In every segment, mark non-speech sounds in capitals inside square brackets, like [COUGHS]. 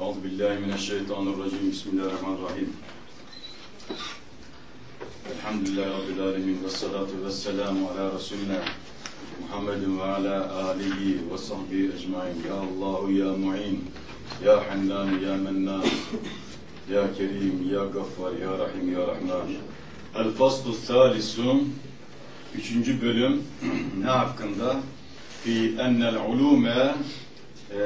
Euzu billahi mineşşeytanirracim. Bismillahirrahmanirrahim. Elhamdülillahi rabbil alamin ve salatu vesselamu ala resulina Muhammedin ve ala alihi ve sahbihi ecmaîn. Ya Allahu ya Muin, ya Hannan ya Mennan, ya Kerim, ya Gaffar, ya Rahim, ya Rahman. El faslu thalisu Üçüncü bölüm [CLEARS THROAT] ne hakkında? Fi ennel ulume e,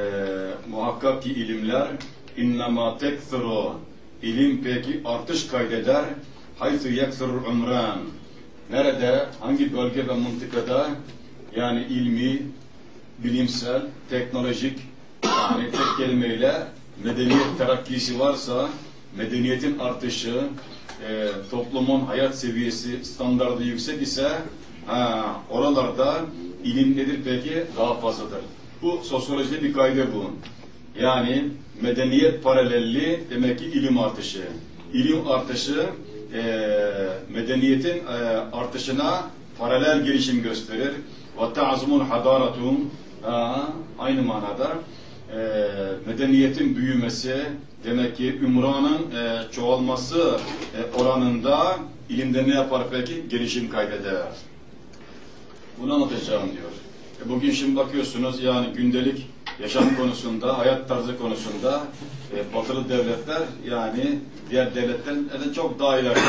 muhakkak ki ilimler innema tekthuru ilim peki artış kaydeder haythu yekthurul umran nerede hangi bölge ve mıntıkada yani ilmi bilimsel teknolojik yani tek kelimeyle medeniyet terakkisi varsa medeniyetin artışı e, toplumun hayat seviyesi standardı yüksek ise ha, oralarda ilim nedir peki daha fazladır. Bu sosyolojide bir kaydı bu. Yani medeniyet paralelli demek ki ilim artışı. İlim artışı e, medeniyetin e, artışına paralel gelişim gösterir. Ve ta'zumun hadaratun aynı manada e, medeniyetin büyümesi demek ki ümranın e, çoğalması e, oranında ilimde ne yapar peki? Gelişim kaydeder. Bunu anlatacağım diyor. E bugün şimdi bakıyorsunuz yani gündelik yaşam konusunda, hayat tarzı konusunda e, batılı devletler yani diğer devletlerden çok daha ileride.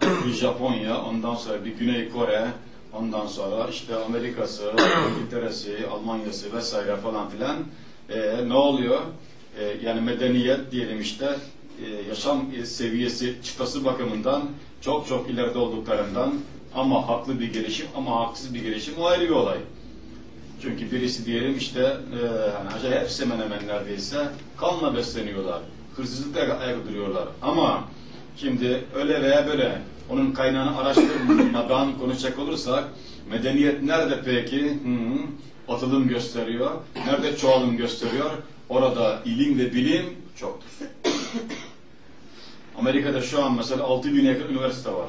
[COUGHS] bir Japonya, ondan sonra bir Güney Kore, ondan sonra işte Amerika'sı, İngiltere'si, Almanya'sı vesaire falan filan e, ne oluyor? E, yani medeniyet diyelim işte e, yaşam seviyesi çıtası bakımından çok çok ileride olduklarından ama haklı bir gelişim ama haksız bir gelişim o ayrı bir olay. Çünkü birisi diyelim işte e, hani hepsi hemen hemen neredeyse kanla besleniyorlar. Hırsızlıkla ayak duruyorlar. Ama şimdi öyle veya böyle onun kaynağını araştırmadan [LAUGHS] konuşacak olursak medeniyet nerede peki? Hı -hı. Atılım gösteriyor. Nerede çoğalım gösteriyor? Orada ilim ve bilim çoktur. [COUGHS] Amerika'da şu an mesela 6 bin yakın üniversite var.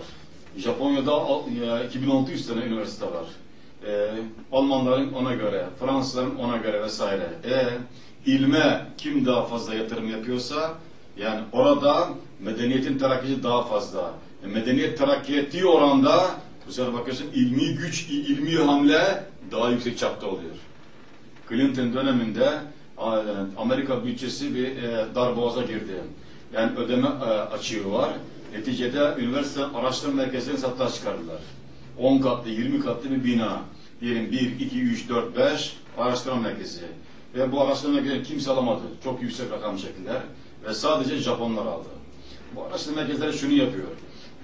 Japonya'da 2600 tane üniversite var. Ee, Almanların ona göre, Fransızların ona göre vesaire. E, ilme kim daha fazla yatırım yapıyorsa yani orada medeniyetin terakkisi daha fazla. E, medeniyet terakki ettiği oranda bu sefer bakıyorsun ilmi güç, ilmi hamle daha yüksek çapta oluyor. Clinton döneminde Amerika bütçesi bir e, darboğaza girdi. Yani ödeme e, açığı var. Neticede üniversite araştırma merkezlerini satışa çıkardılar. 10 katlı, 20 katlı bir bina. Diyelim 1, 2, 3, 4, 5 araştırma merkezi. Ve bu araştırma merkezleri kimse alamadı. Çok yüksek rakam çektiler. Ve sadece Japonlar aldı. Bu araştırma merkezleri şunu yapıyor.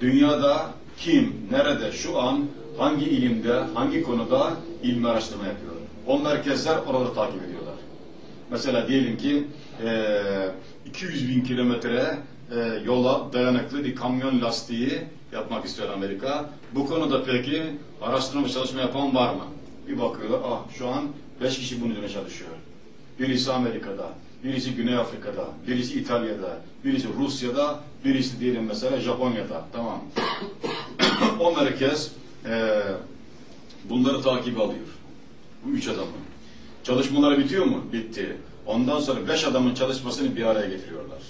Dünyada kim, nerede, şu an, hangi ilimde, hangi konuda ilmi araştırma yapıyor. O merkezler orada takip ediyorlar. Mesela diyelim ki e, 200 bin kilometre e, yola dayanıklı bir kamyon lastiği yapmak istiyor Amerika. Bu konuda peki araştırma çalışma yapan var mı? Bir bakıyorlar, ah şu an beş kişi bunun üzerine çalışıyor. Birisi Amerika'da, birisi Güney Afrika'da, birisi İtalya'da, birisi Rusya'da, birisi diyelim mesela Japonya'da. Tamam. [COUGHS] o merkez e, bunları takip alıyor. Bu üç adamın. Çalışmaları bitiyor mu? Bitti. Ondan sonra beş adamın çalışmasını bir araya getiriyorlar.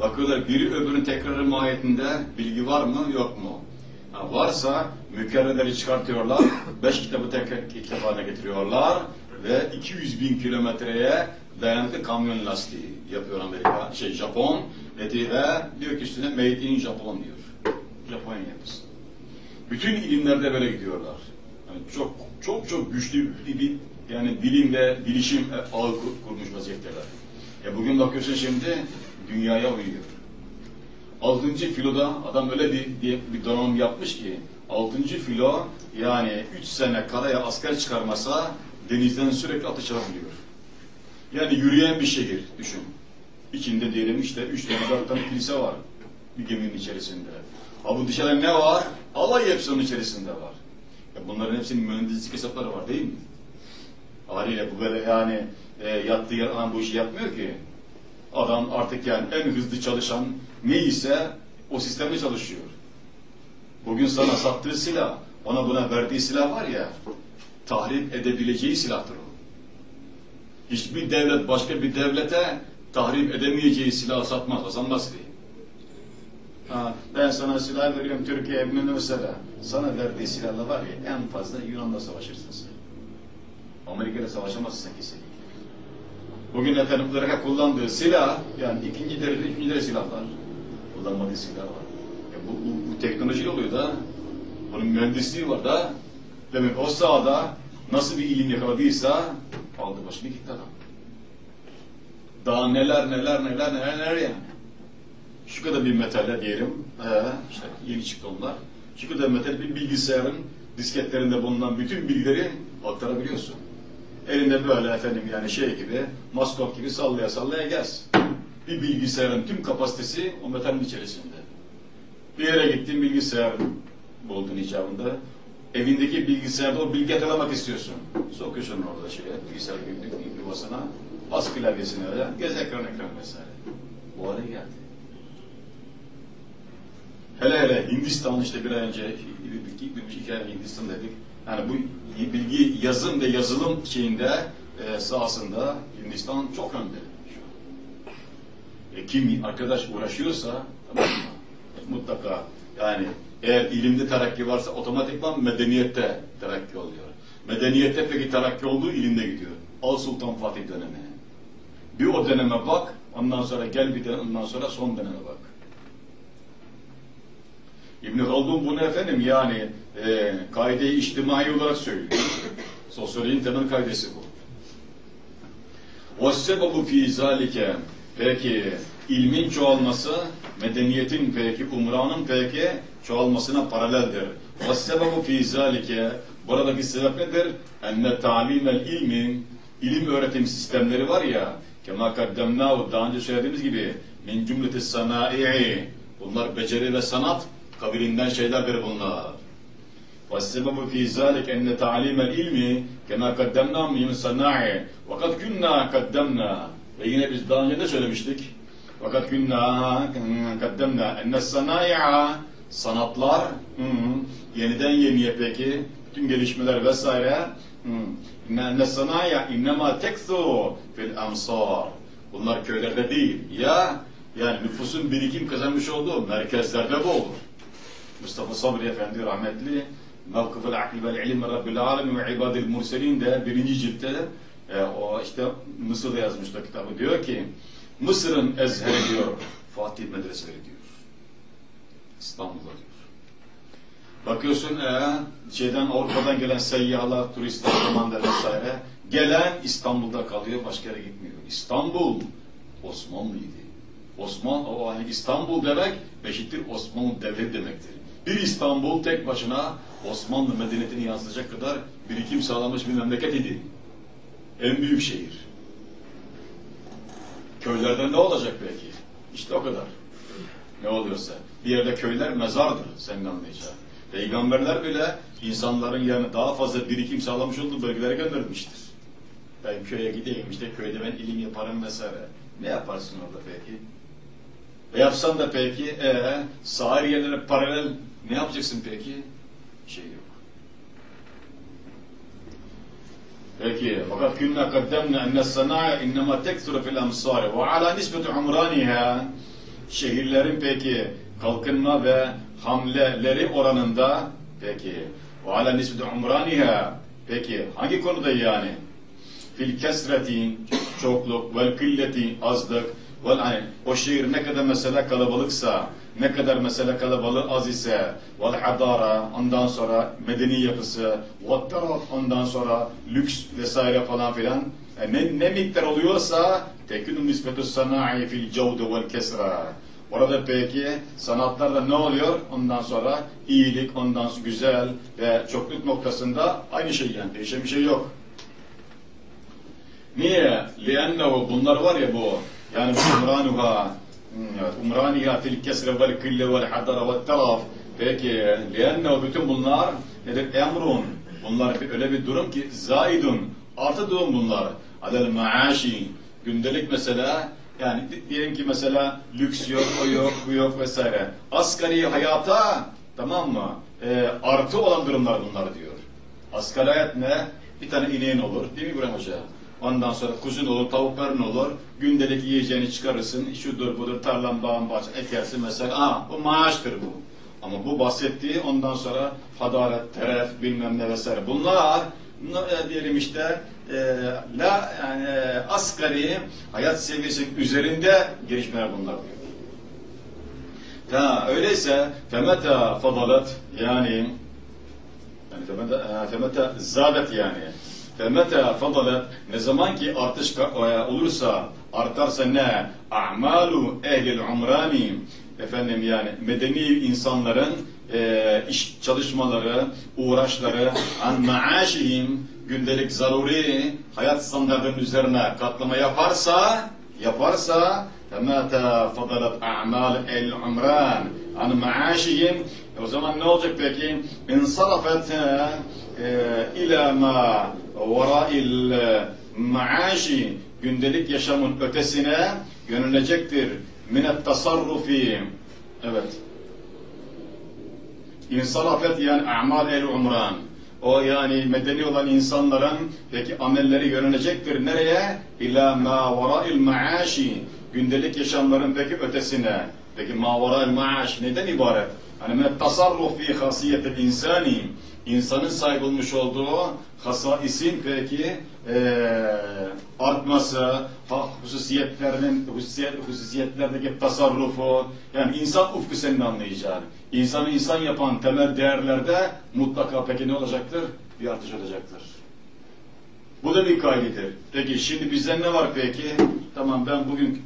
Bakıyorlar biri öbürünün tekrarı mahiyetinde bilgi var mı yok mu? Varsa mükerreleri çıkartıyorlar. [COUGHS] Beş kitabı tekrar kitap haline getiriyorlar. Ve 200 bin kilometreye dayanıklı kamyon lastiği yapıyor Amerika, şey Japon. Ve diyor ki üstüne made in Japon diyor. Japonya yapısı. Bütün ilimlerde böyle gidiyorlar. Yani çok çok çok güçlü bir yani bilim ve bilişim ağı kurmuş vaziyetteler. E bugün bakıyorsun şimdi dünyaya uyuyor. Altıncı filoda adam öyle bir, bir, bir donanım yapmış ki altıncı filo yani üç sene karaya asker çıkarmasa denizden sürekli atış alabiliyor. Yani yürüyen bir şehir düşün. İçinde diyelim işte üç tane dört tane kilise var bir geminin içerisinde. Ha bu dışarıda ne var? Alay hepsi onun içerisinde var. Ya bunların hepsinin mühendislik hesapları var değil mi? Haliyle bu böyle yani e, yattığı yer bu işi yapmıyor ki. Adam artık yani en hızlı çalışan neyse o sistemde çalışıyor. Bugün sana sattığı silah, ona buna verdiği silah var ya, tahrip edebileceği silahtır o. Hiçbir devlet başka bir devlete tahrip edemeyeceği silahı satmaz. Nasıl diyeyim? Ha, ben sana silah veriyorum Türkiye emnine mesela. Sana verdiği silahla var ya en fazla Yunan'da savaşırsın sen. Amerika'da savaşamazsın kesinlikle. Bugün efendim Irak'a kullandığı silah yani ikinci derece, üçüncü derece silahlar. Kullanmadığı silah var. Ya bu, bu, bu teknoloji oluyor da bunun mühendisliği var da demek o sahada nasıl bir ilim yakaladıysa aldı başını gitti adam. Daha neler neler neler neler neler yani. Şu kadar bir metalle diyelim, ee, işte yeni çıktı onlar. Şu kadar metal bir bilgisayarın disketlerinde bulunan bütün bilgileri aktarabiliyorsun. Elinde böyle efendim yani şey gibi, maskot gibi sallaya sallaya gez. Bir bilgisayarın tüm kapasitesi o metalin içerisinde. Bir yere gittin bilgisayar buldun icabında. Evindeki bilgisayarda o bilgi hatırlamak istiyorsun. Sokuyorsun orada şeye, bilgisayar günlük yuvasına, bas klavyesine öyle, gez ekran ekran vesaire. Bu hale geldi. Hele hele Hindistan işte bir ay önce, bir, bir, bir iki ay Hindistan dedik. Yani bu bilgi yazım ve yazılım şeyinde e, sahasında Hindistan çok önde. E, kim arkadaş uğraşıyorsa tamam mı? mutlaka yani eğer ilimde terakki varsa otomatikman medeniyette terakki oluyor. Medeniyette peki terakki olduğu ilimde gidiyor. Al Sultan Fatih dönemi. Bir o döneme bak, ondan sonra gel bir dönem, ondan sonra son döneme bak. İbn Haldun bunu efendim yani e, kaide-i içtimai olarak söylüyor. [COUGHS] Sosyolojinin temel kaidesi bu. وَالسَّبَبُ ف۪ي ذَٰلِكَ Peki ilmin çoğalması medeniyetin peki umranın peki çoğalmasına paraleldir. وَالسَّبَبُ ف۪ي ذَٰلِكَ Buradaki sebep nedir? اَنَّ تَعْلِيمَ الْاِلْمِ ilim öğretim sistemleri var ya kema kaddemnahu daha önce söylediğimiz gibi min cümleti sana'i bunlar beceri ve sanat kabilinden şeylerdir bunlar. وَالسَّبَبُ فِي ذَٰلِكَ اَنَّ تَعْلِيمَ الْاِلْمِ كَمَا قَدَّمْنَا مِنْ صَنَّعِ وَقَدْ كُنَّا قَدَّمْنَا Ve yine biz daha önce ne söylemiştik? وَقَدْ كُنَّا قَدَّمْنَا اَنَّ الصَّنَائِعَ Sanatlar, hı, yeniden yeniye peki, tüm gelişmeler vesaire, اَنَّ الصَّنَائِعَ اِنَّمَا تَكْثُرُ فِي الْاَمْصَارِ Bunlar köylerde değil. Ya yani nüfusun birikim kazanmış olduğu merkezlerde bu olur. Mustafa Sabri Efendi rahmetli Mevkıf-ı Akli vel İlim Rabbil Alemin ve İbadil Murselin de birinci ciltte e, o işte Mısır'da yazmıştı kitabı diyor ki Mısır'ın ezheri diyor Fatih medreseleri diyor. İstanbul'da diyor. Bakıyorsun e, şeyden Avrupa'dan gelen seyyahlar, turistler, komanda vesaire gelen İstanbul'da kalıyor, başka yere gitmiyor. İstanbul Osmanlıydı. Osman, o hani İstanbul demek eşittir Osmanlı devlet demektir. Bir İstanbul tek başına Osmanlı medeniyetini yansıtacak kadar birikim sağlamış bir memleket idi. En büyük şehir. Köylerden ne olacak belki? İşte o kadar. Ne oluyorsa. Bir yerde köyler mezardır senin anlayacağın. Peygamberler bile insanların yani daha fazla birikim sağlamış olduğu bölgelere göndermiştir. Ben köye gideyim işte köyde ben ilim yaparım vesaire. Ne yaparsın orada peki? E yapsan da peki ee, sahir yerlere paralel ne yapacaksın peki? Şey yok. Peki fakat künna kaddemna enne sana'a innema tekthuru fil amsari ve ala nisbetu umraniha şehirlerin peki kalkınma ve hamleleri oranında peki ve ala nisbetu umraniha peki hangi konuda yani? Fil kesreti çokluk vel killeti azlık vel hani o şehir ne kadar mesela kalabalıksa ne kadar mesela kalabalığı az ise vel hadara ondan sonra medeni yapısı vel taraf ondan sonra lüks vesaire falan filan e, ne, ne miktar oluyorsa tekünü nisbetu sana'i fil cevde vel kesra Orada peki sanatlarda ne oluyor? Ondan sonra iyilik, ondan sonra güzel ve çokluk noktasında aynı şey yani değişen bir şey yok. Niye? لِأَنَّهُ bunlar var ya bu yani umranuha umraniha fil kesre vel kille vel hadara vel taraf peki لِأَنَّهُ bütün bunlar nedir? Emrun bunlar öyle bir durum ki zaidun artı durum bunlar alel maaşi gündelik mesela yani diyelim ki mesela lüks yok, o yok, bu yok vesaire. Asgari hayata tamam mı? E, artı olan durumlar bunlar diyor. Asgari hayat ne? Bir tane ineğin olur değil mi İbrahim Hoca? Ondan sonra kuzun olur, tavukların olur. Gündelik yiyeceğini çıkarırsın. Şudur budur tarlan bağın bahçe ekersin mesela. Aa, bu maaştır bu. Ama bu bahsettiği ondan sonra hadaret, teref, bilmem ne vesaire. Bunlar ne diyelim işte e, la yani e, asgari hayat seviyesinin üzerinde gelişmeler bunlar diyor. Ha, öyleyse femeta fadalat yani yani femeta, femeta zadet yani femeta fadalat ne zaman ki artış olursa artarsa ne a'malu ehlil umrani efendim yani medeni insanların e, iş çalışmaları, uğraşları an maaşihim gündelik zaruri hayat standartının üzerine katlama yaparsa yaparsa فَمَا تَفَضَلَتْ اَعْمَالِ الْعُمْرَانِ عَنْ مَعَاشِهِمْ O zaman ne olacak peki? اِنْصَرَفَتْ ee, ila ma verail maaşi gündelik yaşamın ötesine yönelecektir. Minet tasarrufi evet İnsarafet yani amal el umran. O yani medeni olan insanların peki amelleri yönecektir nereye? İla ma verail maaşi. Gündelik yaşamların peki ötesine. Peki ma verail maaş neden ibaret? Hani men tasarruf fi insani. İnsanın sahip olmuş olduğu hasaisin peki ee, artması, hususiyetlerinin hususiyet, hususiyetlerdeki tasarrufu, yani insan ufku senin anlayacağın. İnsanı insan yapan temel değerlerde mutlaka peki ne olacaktır? Bir artış olacaktır. Bu da bir kaydedir. Peki şimdi bizden ne var peki? Tamam ben bugün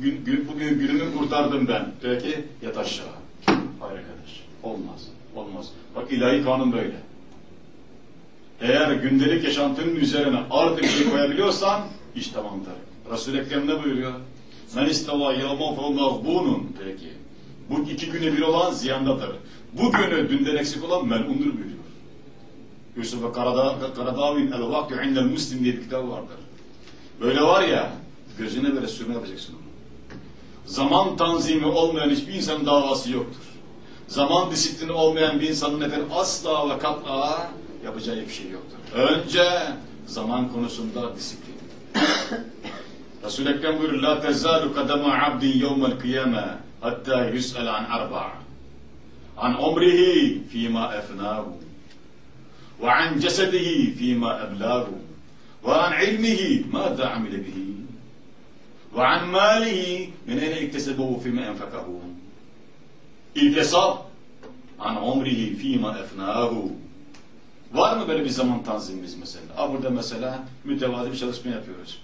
gün, gün, bugün günümü kurtardım ben. Peki yat aşağı. Hayır arkadaş. Olmaz. Olmaz. Bak ilahi kanun böyle. Eğer gündelik yaşantının üzerine artık bir şey koyabiliyorsan iş tamamdır. Resul-i Ekrem ne buyuruyor? Men istava yevma bunun peki. Bu iki güne bir olan ziyandadır. Bu günü dünden eksik olan melundur buyuruyor. Yusuf Karadağ, Karadağ'ın El Vakti İndel Müslim diye bir kitap vardır. Böyle var ya, gözüne böyle sürme yapacaksın onu. Zaman tanzimi olmayan hiçbir insanın davası yoktur. Zaman disiplini olmayan bir insanın efendim asla ve kat'a yapacağı bir şey yoktur. Önce zaman konusunda disiplin. Resul-i Ekrem buyuruyor, La tezalu kadema abdin yevmel kıyame hatta yus'al an arba' an umrihi fîmâ efnâhu ve an cesedihi fîmâ eblâhu ve an ilmihi mâdâ amile bihi ve an mâlihi min eyne iktesebehu fîmâ enfekahu İlk hesap an umrihi fîmâ efnâhu Var mı böyle bir zaman tanzimimiz mesela? Ha burada mesela mütevazi bir çalışma yapıyoruz.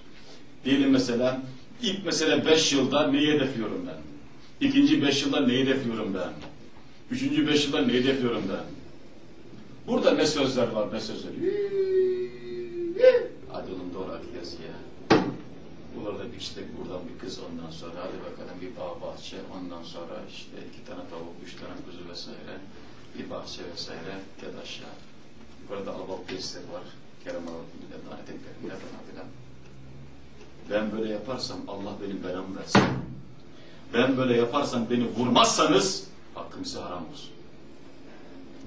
Diyelim mesela ilk mesela beş yılda neyi hedefliyorum ben? İkinci beş yılda neyi hedefliyorum ben? Üçüncü beş yılda neyi hedefliyorum ben? Burada ne sözler var ne sözler? Hadi oğlum doğru yaz ya. Burada bir işte buradan bir kız ondan sonra hadi bakalım bir bağ bahçe ondan sonra işte iki tane tavuk, üç tane kuzu vesaire bir bahçe vesaire da aşağı. Burada Alabak tesisleri var. Kerem Alabak'ın lanet eklerinde falan filan. Ben böyle yaparsam Allah benim belamı versin. Ben böyle yaparsam beni vurmazsanız hakkım size haram olsun.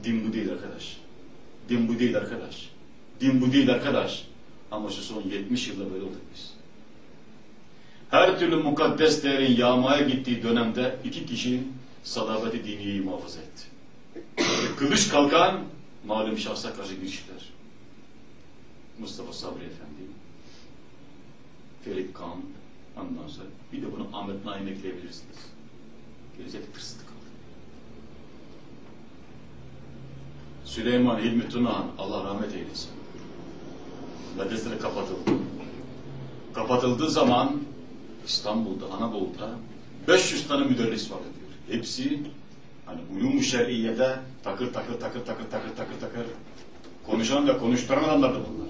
Din bu değil arkadaş. Din bu değil arkadaş. Din bu değil arkadaş. Ama şu son 70 yılda böyle olduk biz. Her türlü mukaddes değerin yağmaya gittiği dönemde iki kişi sadabeti diniyi muhafaza etti. Kılıç kalkan malum şahsa karşı girişler. Mustafa Sabri Efendi, Ferit Kan, ondan sonra bir de bunu Ahmet Naim ekleyebilirsiniz. Gelecek tırsıtı kaldı. Süleyman Hilmi Tunahan, Allah rahmet eylesin. Medresleri kapatıldı. Kapatıldığı zaman İstanbul'da, Anadolu'da 500 tane müderris var diyor. Hepsi Hani ulum-u şer'iyede takır takır takır takır takır takır takır konuşan ve konuşturan adamlardı bunlar.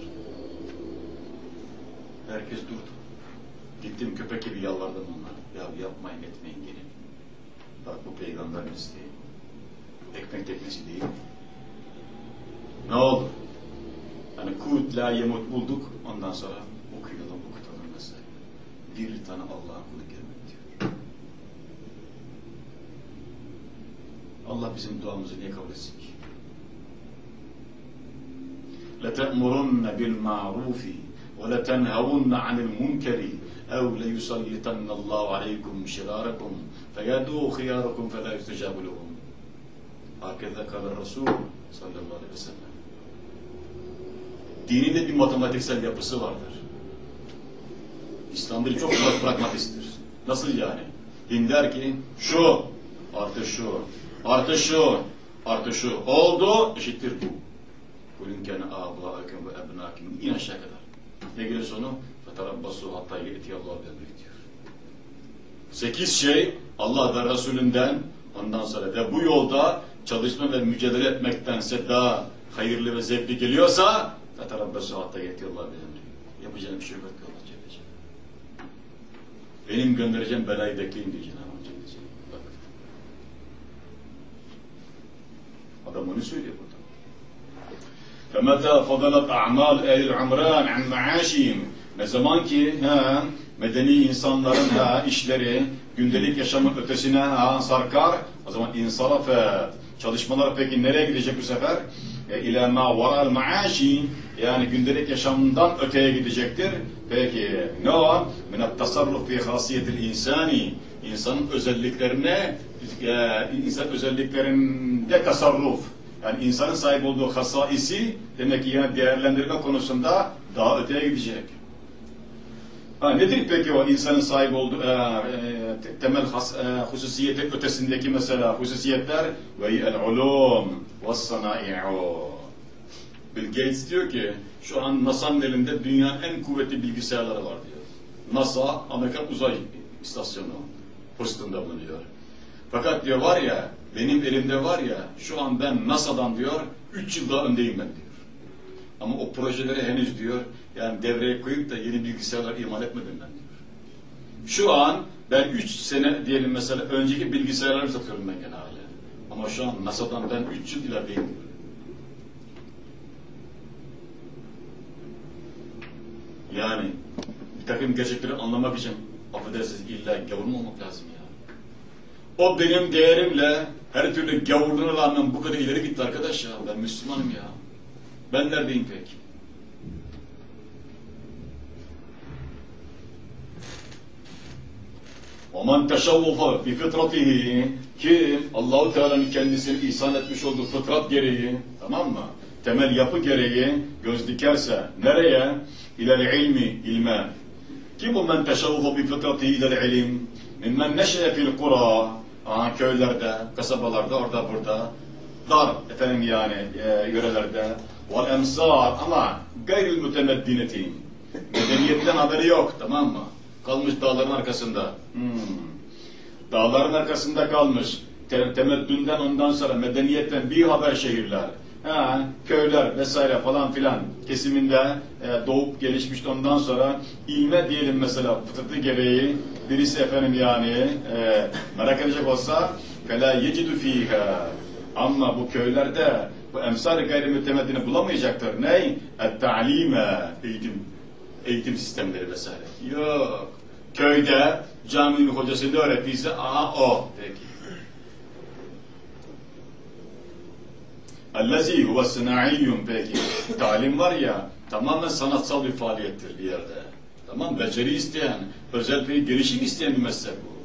Herkes durdu. Gittim köpek gibi yalvardım onlara. Ya yapmayın etmeyin gelin. Bak bu peygamberimiz değil. Ekmek teknesi değil. Ne oldu? Hani kut la yemut bulduk. Ondan sonra. Bir tane Allah'ın kulu Allah bizim duamızı niye kabul etsin ki? لَتَأْمُرُنَّ بِالْمَعْرُوفِ وَلَتَنْهَوُنَّ عَنِ الْمُنْكَرِ اَوْ لَيُسَلِّطَنَّ اللّٰهُ عَلَيْكُمْ شِرَارَكُمْ فَيَدُوا خِيَارَكُمْ فَلَا يُسْتَجَابُ لَهُمْ Hakeza kalan Resul sallallahu aleyhi ve sellem. Dinin de bir matematiksel yapısı vardır. İslam dili çok pragmatisttir. Nasıl yani? Din der ki şu artı şu artı şu artı şu oldu eşittir bu. Kulün kâne âbâekum ve ebnâkim in aşağı kadar. Ne gelir sonu? Feterabbasu hatta yetiyallahu emri diyor. Sekiz şey Allah ve Resulünden ondan sonra ve bu yolda çalışma ve mücadele etmektense daha hayırlı ve zevkli geliyorsa feterabbasu hatta yetiyallahu emri. Yapacağım bir şey yok. Allah Celle Celaluhu. Benim göndereceğim belayı bekleyin diye Cenab-ı Hak Celle Celaluhu. Bak. Adam onu söylüyor burada. فَمَتَى فَضَلَتْ اَعْمَالُ اَهْلِ الْعُمْرَانِ عَنْ مَعَاشِهِمْ Ne zaman ki ha, medeni insanların ha, işleri gündelik yaşamın ötesine ha, sarkar, o zaman insarafet. Çalışmalar peki nereye gidecek bu sefer? E, İlâ mâ varal maaşi yani gündelik yaşamdan öteye gidecektir. Peki ne o? Minat tasarruf fi hasiyetil insani. İnsanın özelliklerine, e, insan özelliklerinde tasarruf. Yani insanın sahip olduğu hasaisi demek ki yine değerlendirme konusunda daha öteye gidecek. Ha, nedir peki o insanın sahip olduğu e, e, temel has, e, hususiyeti ötesindeki mesela hususiyetler? Ve el ulum ve sanai'u. Bill Gates diyor ki şu an NASA'nın elinde dünyanın en kuvvetli bilgisayarları var diyor. NASA Amerikan Uzay İstasyonu postunda bulunuyor. Fakat diyor var ya benim elimde var ya şu an ben NASA'dan diyor 3 yıl daha öndeyim ben diyor. Ama o projeleri henüz diyor yani devreye koyup da yeni bilgisayarlar imal etmedim ben diyor. Şu an ben 3 sene diyelim mesela önceki bilgisayarları satıyorum ben gene hala. Ama şu an NASA'dan ben 3 yıl ilerideyim. Yani bir takım gerçekleri anlamak için affedersiniz illa gavur mu olmak lazım ya? O benim değerimle her türlü gavurluğuna rağmen bu kadar ileri gitti arkadaş ya. Ben Müslümanım ya. Ben neredeyim peki? وَمَنْ تَشَوُّفَ بِفِطْرَتِهِ Kim Allahu Teala'nın kendisini ihsan etmiş olduğu fıtrat gereği, tamam mı? Temel yapı gereği göz dikerse nereye? İlel ilmi, ilme. Kim bu men teşavvufa bi fıtratihi ilel ilim? Mimmen neşe fil kura. Aha, köylerde, kasabalarda, orada burada. Dar efendim yani e, yörelerde. Vel emsar ama gayril mütemeddineti. Medeniyetten haberi yok tamam mı? Kalmış dağların arkasında. Hmm. Dağların arkasında kalmış. Te temeddünden ondan sonra medeniyetten bir haber şehirler. Ha, köyler vesaire falan filan kesiminde e, doğup gelişmişti ondan sonra ilme diyelim mesela fıtratı gereği birisi efendim yani e, merak edecek olsa fela yecidu fiha ama bu köylerde bu emsal gayrimütemeddini bulamayacaktır. Ney? Et-ta'lime eğitim eğitim sistemleri vesaire. Yok. Köyde caminin hocası ne öğrettiyse aha o. Peki. Ellezî huve sınaiyyum peki. Talim var ya tamamen sanatsal bir faaliyettir bir yerde. Tamam beceri isteyen, özel bir gelişim isteyen bir meslek bu.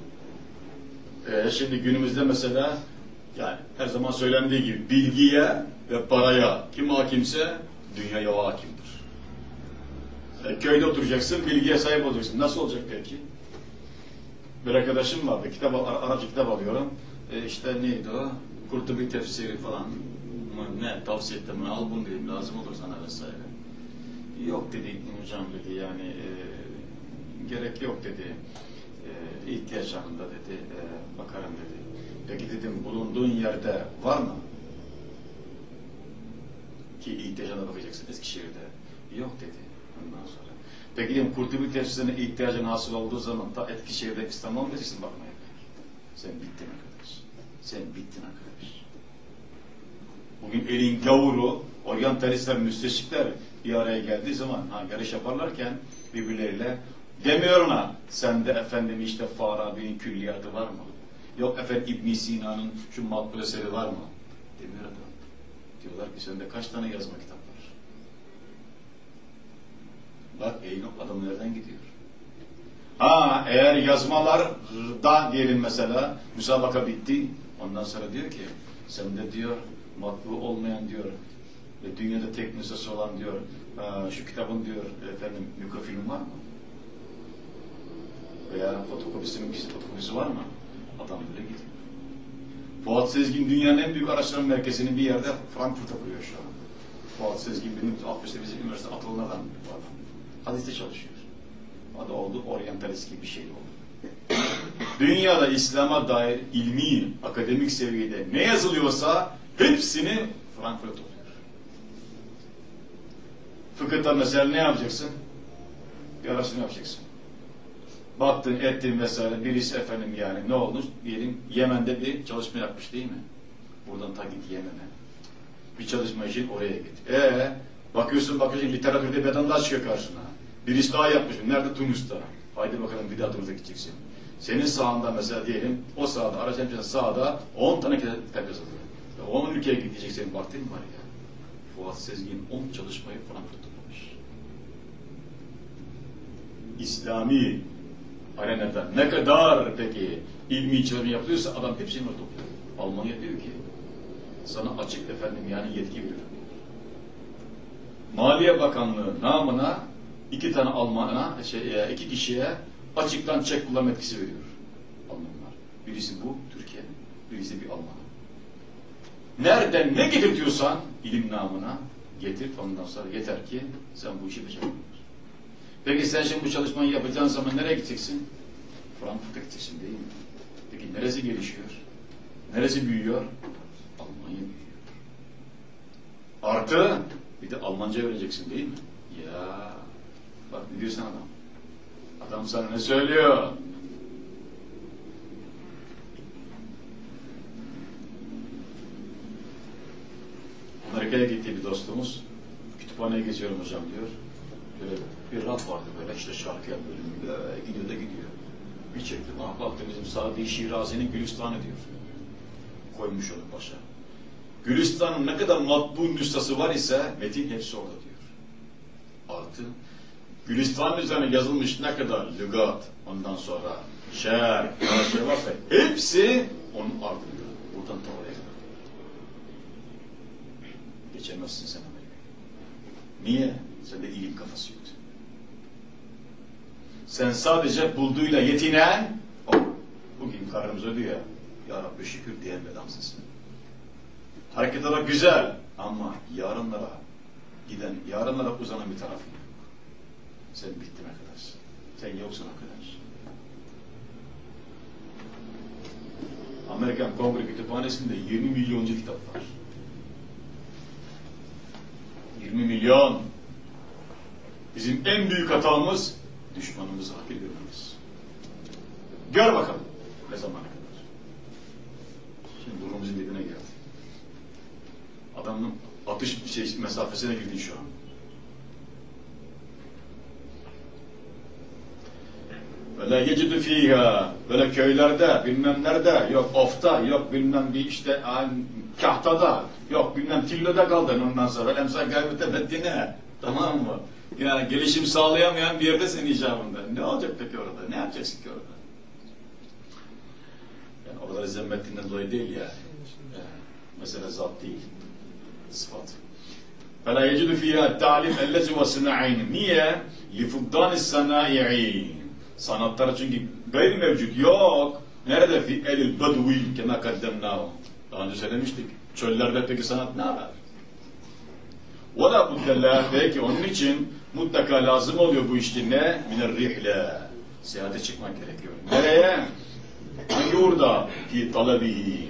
Ee, şimdi günümüzde mesela yani her zaman söylendiği gibi bilgiye ve paraya kim hakimse dünyaya o hakimdir. E, köyde oturacaksın, bilgiye sahip olacaksın. Nasıl olacak peki? Bir arkadaşım vardı, kitap, Ar Arapça kitap alıyorum. E, işte neydi o? Kurtubi tefsiri falan. Ne tavsiye ettim, al bunu dedim, lazım olur sana vesaire. Yok dedi hocam dedi yani e, gerek yok dedi. E, ihtiyaç anında dedi, e, bakarım dedi. Peki dedim bulunduğun yerde var mı? Ki ihtiyacına bakacaksın Eskişehir'de. Yok dedi ondan sonra. Peki dedim Kurtubi tefsirine ihtiyacın hasıl olduğu zaman ta Eskişehir'de İstanbul'a mı gideceksin bakmaya? Sen bittin arkadaş. Sen bittin arkadaş. Bugün elin gavuru, oryantalistler, müsteşikler bir araya geldiği zaman ha, yarış yaparlarken birbirleriyle demiyor ona sende efendim işte Farabi'nin külliyatı var mı? Yok efendim İbn Sina'nın şu makbul eseri var mı? Demiyor adam. Diyorlar ki sende kaç tane yazma kitap var? Bak eğilim adam nereden gidiyor? Ha eğer yazmalarda diyelim mesela müsabaka bitti. Ondan sonra diyor ki sende diyor matbu olmayan diyor ve dünyada tek nüshası olan diyor "Aa, şu kitabın diyor efendim mikrofilm var mı? Veya fotokopisi mi, fotokopisi var mı? Adam böyle gidiyor. Fuat Sezgin dünyanın en büyük araştırma merkezini bir yerde Frankfurt'a kuruyor şu an. Fuat Sezgin benim 60'ta bizim üniversite atılmadan bu adam. Hadiste çalışıyor. O da oldu oryantalist gibi bir şey oldu. Dünyada İslam'a dair ilmi, akademik seviyede ne yazılıyorsa hepsini Frankfurt oluyor. Fıkıhta mesela ne yapacaksın? Bir araştırma yapacaksın. Baktın, ettin vesaire. Birisi efendim yani ne olmuş? Diyelim Yemen'de bir çalışma yapmış değil mi? Buradan ta git Yemen'e. Bir çalışma için oraya git. E bakıyorsun bakıyorsun literatürde daha çıkıyor karşına. Birisi daha yapmış. Nerede? Tunus'ta. Haydi bakalım bir daha Tunus'a gideceksin. Senin sağında mesela diyelim o sağda, Aracemce'nin sağda 10 tane kitap yazıldı. 10 ülkeye gidecek senin vaktin var ya. Fuat Sezgin 10 çalışmayı Frankfurt'ta yapmış. İslami arenada ne kadar peki ilmi çalışma yapılıyorsa adam hepsini orada topluyor. Almanya diyor ki sana açık efendim yani yetki veriyorum. Maliye Bakanlığı namına iki tane Alman'a, şey, iki kişiye açıktan çek kullanma etkisi veriyor. Almanlar. Birisi bu Türkiye, birisi bir Alman. Nereden ne getirtiyorsan ilim namına getir ondan sonra yeter ki sen bu işi beceriyorsun. Peki sen şimdi bu çalışmayı yapacağın zaman nereye gideceksin? Frankfurt'a gideceksin değil mi? Peki neresi gelişiyor? Neresi büyüyor? Almanya büyüyor. Artı bir de Almanca öğreneceksin değil mi? Ya ne diyorsun adam? Adam sana ne söylüyor? Amerika'ya gitti bir dostumuz. Kütüphaneye geziyorum hocam diyor. Böyle bir raf vardı böyle işte şarkıya böyle gidiyor da gidiyor. Bir çektim ah baktım bizim Sadi Şirazi'nin Gülistan'ı diyor. Koymuş onu başa. Gülistan'ın ne kadar matbu nüshası var ise metin hepsi orada diyor. Artı Gülistan üzerine yazılmış ne kadar lügat, ondan sonra şer, şey varsa hepsi onun ardında. Buradan ta oraya kadar. Geçemezsin sen Amerika'yı. Niye? Sende ilim kafası yok. Sen sadece bulduğuyla yetinen, o, bugün karnımız ödüyor ya, Rabbi şükür diyen bir adamsın sen. Hareket güzel ama yarınlara giden, yarınlara uzanan bir tarafın yok. Sen bittin arkadaş. Sen yoksun arkadaş. Amerikan Kongre Kütüphanesi'nde 20 milyoncu kitap var. 20 milyon. Bizim en büyük hatamız düşmanımızı hakir görmemiz. Gör bakalım ne zamana kadar. Şimdi burnumuzun dibine geldi. Adamın atış şey, mesafesine girdin şu an. Böyle gecidu fiha, böyle köylerde, bilmem nerede, yok ofta, yok bilmem bir işte kahtada, yok bilmem tilloda kaldın ondan sonra. Emsal gaybete beddine, tamam mı? Yani gelişim sağlayamayan bir yerde senin icabında. Ne olacak peki orada? Ne yapacaksın ki orada? Yani oraları zemmettiğinden dolayı değil yani. yani mesele zat değil. Sıfat. فَلَا يَجِدُ فِيهَا التَّعْلِمْ اَلَّذِ وَسِنَعَيْنِ Niye? لِفُقْدَانِ السَّنَائِعِينَ Sanatlar çünkü gayri mevcut. Yok. Nerede? Fi elil bedvi kema kaddemnahu. Daha önce söylemiştik. Çöllerde peki sanat ne arar? Da buddella peki onun için mutlaka lazım oluyor bu işte ne? Miner rihle. Seyahate çıkmak gerekiyor. Nereye? Hangi yurda? Fi talebihi.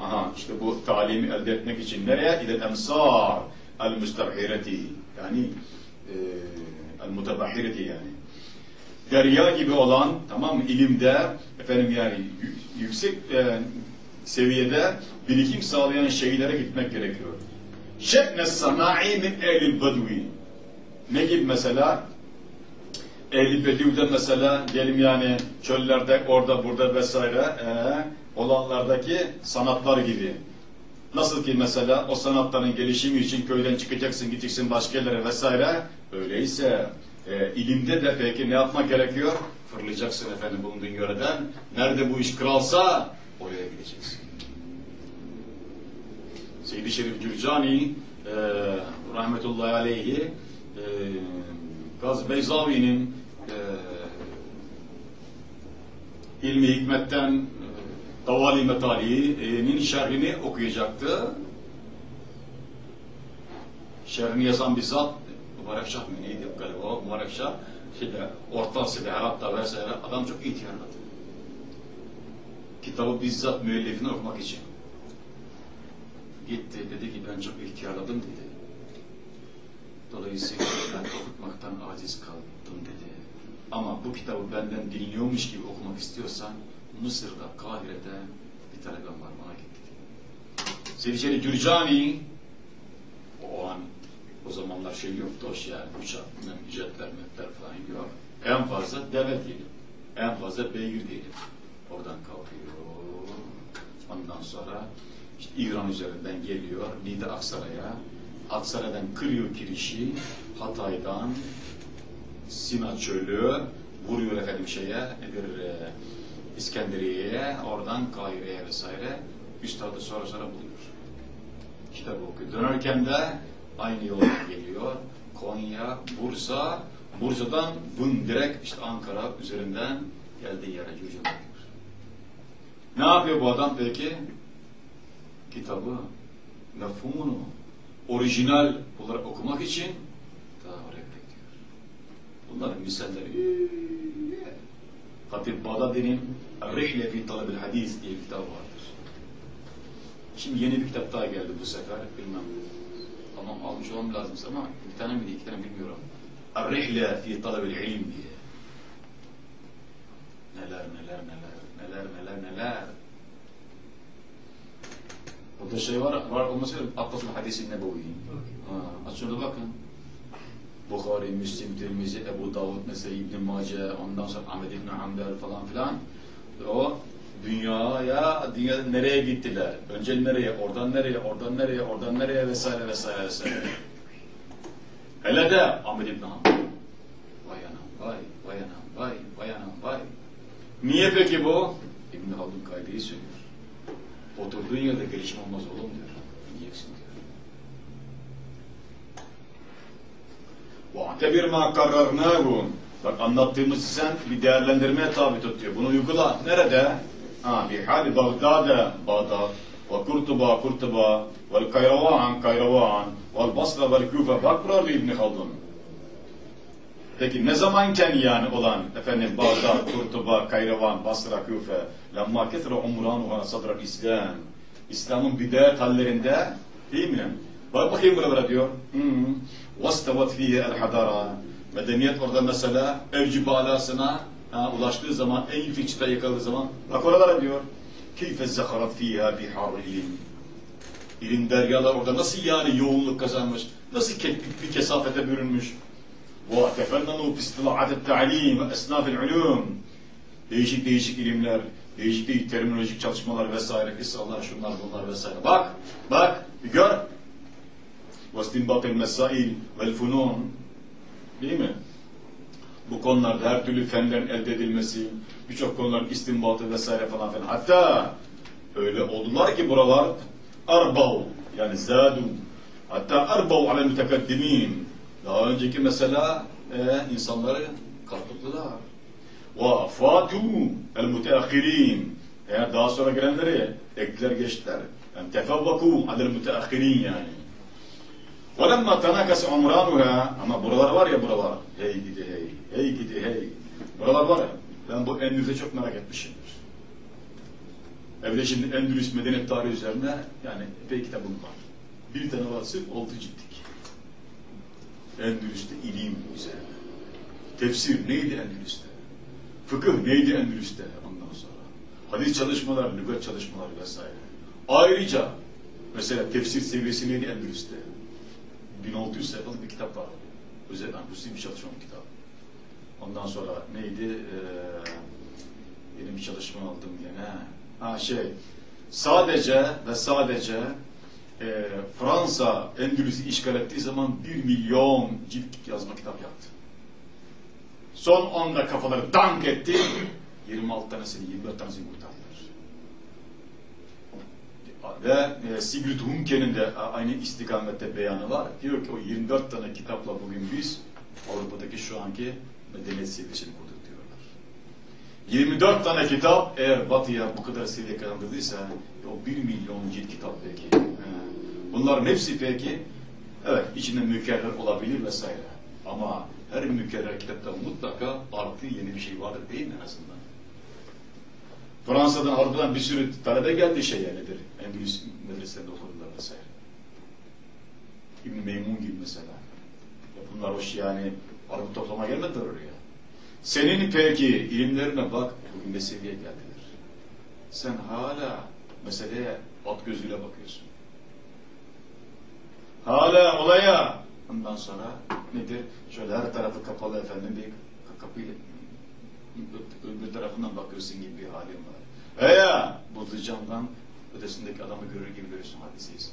Aha işte bu talimi elde etmek için nereye? Emsar el müstebhireti. Yani e, el mutebahireti yani. Derya gibi olan tamam ilimde efendim yani yüksek e, seviyede birikim sağlayan şeylere gitmek gerekiyor. Şekne sana'i min ehlil bedvi. Ne gibi mesela? Ehli bedivde mesela diyelim yani çöllerde orada burada vesaire e, olanlardaki sanatlar gibi. Nasıl ki mesela o sanatların gelişimi için köyden çıkacaksın, gideceksin başka yerlere vesaire. Öyleyse E, ilimde de peki ne yapmak gerekiyor? Fırlayacaksın efendim bulunduğun yöreden. Nerede bu iş kralsa oraya gideceksin. Seyyid-i Şerif Gürcani e, rahmetullahi aleyhi e, Gaz Beyzavi'nin e, ilmi hikmetten e, Davali Metali'nin şerhini okuyacaktı. Şerhini yazan bir Mübarek Şah mı galiba o Mübarek Şah şeyde, Orta Asya'da, Arap'ta vesaire adam çok ihtiyarladı. Kitabı bizzat müellifini okumak için. Gitti dedi ki ben çok ihtiyarladım dedi. Dolayısıyla ben okutmaktan aciz kaldım dedi. Ama bu kitabı benden dinliyormuş gibi okumak istiyorsan Mısır'da, Kahire'de bir talebem var bana git dedi. Seyyid Gürcani o an o zamanlar şey yoktu hoş yani uçak, jetler, metler falan yok. En fazla deve diyelim. En fazla beygir diyelim. Oradan kalkıyor. Ondan sonra işte İran üzerinden geliyor Nide Aksaray'a. Aksaray'dan kırıyor kirişi. Hatay'dan Sina Çölü vuruyor efendim şeye nedir e, İskenderiye'ye oradan Kahire'ye vesaire üstadı sonra sonra buluyor. Kitabı okuyor. Dönerken de aynı yoldan geliyor. Konya, Bursa, Bursa'dan bun direkt işte Ankara üzerinden geldiği yere Gürcan'a Ne yapıyor bu adam peki? Kitabı, mefhumunu orijinal olarak okumak için daha oraya bekliyor. Bunların misalleri Hatip Bağdadi'nin Rihle fi Talabil Hadis diye bir kitap vardır. Şimdi yeni bir kitap daha geldi bu sefer. Bilmem. Tamam almış olmam lazım ama bir tane mi iki tane bilmiyorum. Fi Talabil İlim diye. Neler neler neler neler neler neler. Burada şey var, var olması gerekiyor. Atlasın hadisi nebevi. Ha, da bakın. Bukhari, Müslim, Tirmizi, Ebu Davud, Nesai, İbn Mace, ondan sonra Ahmed İbn Hanbel falan filan. O dünyaya, dünyada nereye gittiler? Önce nereye, oradan nereye, oradan nereye, oradan nereye vesaire vesaire vesaire. Hele de Ahmed İbn Hanbel. Vay anam, vay, vay anam, vay, vay anam, vay. Niye peki bu? İbn Haldun kaydeyi söylüyor. Oturduğun yerde gelişim olmaz oğlum diyor. Diyeceksin diyor. وَاَعْتَبِرْ مَا قَرَّرْنَاهُ Bak anlattığımız sen bir değerlendirmeye tabi tut diyor. Bunu uygula. Nerede? Ha, bir hali Bağdat'da, Bağdat, ve Kurtuba, Kurtuba, vel Kayravan, Kayravan, vel Basra, vel Küfe. Bak burada İbn Haldun. Peki ne zamanken yani olan efendim Bağdat, Kurtuba, Kayravan, Basra, Küfe lemma kethre umranuha sadral İslam İslam'ın bidayet hallerinde değil mi? Bak bakayım buralara diyor. Vastavat fiye el hadara Medeniyet orada mesela evci balasına ha, ulaştığı zaman en yüksek çıtaya yakaladığı zaman bak oralara diyor. Keyfe zekarat fiha biharul ilim. İlim deryalar orada nasıl yani yoğunluk kazanmış, nasıl bir kesafete bürünmüş. وتفننوا في اصطلاحات التعليم وأصناف العلوم değişik değişik ilimler, değişik değişik terminolojik çalışmalar vesaire, kıssalar, şunlar bunlar vesaire. Bak, bak, bir gör. وَاسْتِنْبَاطِ الْمَسَائِلِ وَالْفُنُونَ Değil mi? Bu konularda her türlü fenlerin elde edilmesi, birçok konuların istinbatı vesaire falan filan. Hatta öyle oldular ki buralar arbav yani zadu hatta arbav ale mütekaddimin daha önceki mesela e, insanları kalkıttılar. Ve fatu el müteahhirin. Eğer daha sonra gelenleri ekler geçtiler. Yani tefevvaku alel müteahhirin yani. Lemma tenakas umranuha ama buralar var ya buralar. Hey gidi hey. Hey gidi hey. Buralar var ya. Ben bu Endülüs'e çok merak etmişimdir. Evde şimdi Endülüs medeniyet tarihi üzerine yani epey kitabım var. Bir tane var sırf altı ciltlik. Endülüs'te ilim üzerine. Tefsir neydi Endülüs'te? Fıkıh neydi Endülüs'te ondan sonra? Hadis çalışmalar, lügat çalışmaları vesaire. Ayrıca mesela tefsir seviyesi neydi Endülüs'te? 1600 sayfalık bir kitap var. Özel, yani bir çalışma bir kitap. Ondan sonra neydi? Ee, benim bir çalışma aldım yine. Ha şey, sadece ve sadece e, Fransa Endülüs'ü işgal ettiği zaman bir milyon cilt yazma kitap yaptı. Son onda kafaları dank etti. 26 tanesini, 24 tanesini kurtardılar. Ve e, Sigrid Hunke'nin de aynı istikamette beyanı var. Diyor ki o 24 tane kitapla bugün biz Avrupa'daki şu anki medeniyet seviyesini kurduk diyorlar. 24 tane kitap eğer Batı'ya bu kadar seviye kazandırdıysa o 1 milyon cilt kitap peki. Bunların hepsi peki evet içinde mükerrer olabilir vesaire. Ama her mükerrer kitapta mutlaka artı yeni bir şey vardır değil mi en azından? Fransa'dan, Avrupa'dan bir sürü talebe geldi şey nedir? Endülüs medreselerinde okudular vesaire. İbn Meymun gibi mesela. Ya bunlar hoş yani araba toplama gelmediler oraya. Senin peki ilimlerine bak, bugün de seviyeye geldiler. Sen hala meseleye at gözüyle bakıyorsun. Hala olaya ondan sonra nedir? Şöyle her tarafı kapalı efendim bir kapıyla öbür tarafından bakıyorsun gibi bir halim var. Veya buzlu camdan ötesindeki adamı görür gibi görüyorsun hadiseyse.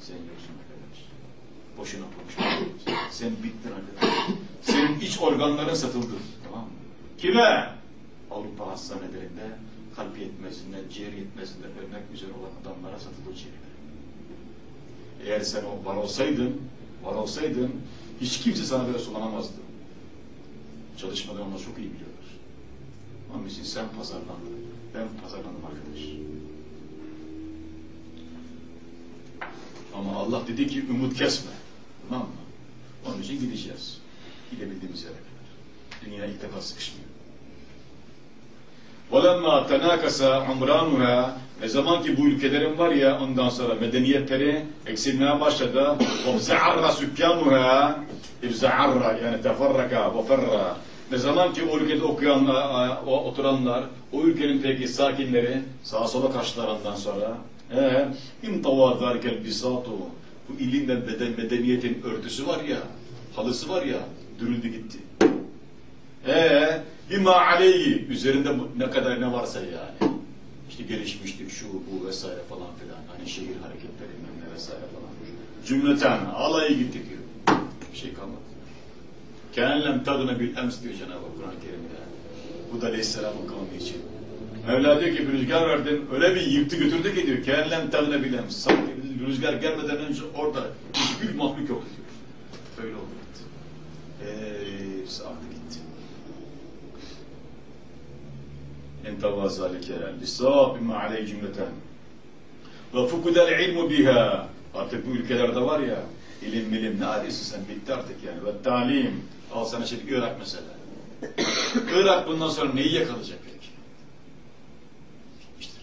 Sen yoksun arkadaş. Boşuna konuşma. Sen bittin arkadaş. Senin iç organların satıldı. Tamam mı? Kime? Avrupa hastanelerinde kalp yetmesinden, ciğer yetmesinden ölmek üzere olan adamlara satıldı ciğerleri. Eğer sen o var olsaydın, var olsaydın hiç kimse sana böyle sulanamazdı. Çalışmadan onlar çok iyi biliyorlar. Onun için sen pazarlandın. Ben pazarlandım arkadaş. Ama Allah dedi ki umut kesme. Tamam mı? Onun için gideceğiz. Gidebildiğimiz yere kadar. Dünya ilk defa sıkışmıyor. وَلَمَّا تَنَاكَسَ عُمْرَانُهَا Ne zaman ki bu ülkelerin var ya ondan sonra medeniyetleri eksilmeye başladı. وَبْزَعَرَّ سُكَّانُهَا اِبْزَعَرَّ yani teferraka وَفَرَّ ne zaman ki o ülkede okuyanlar, o oturanlar, o ülkenin peki sakinleri sağa sola kaçtılarından sonra imtava verkel bisatu bu ilim ve beden, medeniyetin örtüsü var ya, halısı var ya, dürüldü gitti. Ee, bima aleyhi üzerinde ne kadar ne varsa yani. İşte gelişmişlik, şu, bu vesaire falan filan. Hani şehir hareketleri, memle vesaire falan. Cümleten alaya gitti diyor. Bir şey kalmadı. Keenlem tagına bil ems diyor Cenab-ı Kur'an-ı Kerim'de. Bu da Aleyhisselam'ın kavmi için. Mevla diyor ki bir rüzgar verdim öyle bir yıktı götürdü ki diyor. Keenlem tagına bil ems. Rüzgar gelmeden önce orada hiçbir mahluk yok diyor. Öyle oldu gitti. Hepsi aklı gitti. Entavva zâlike lisâbime aleyh cümleten. Ve fukudel ilmu biha. Artık bu ülkelerde var ya, ilim bilim ne sen bitti artık yani. Ve talim. Al sana şimdi Irak mesela. Irak bundan sonra neyi yakalayacak peki? Bitmiştir.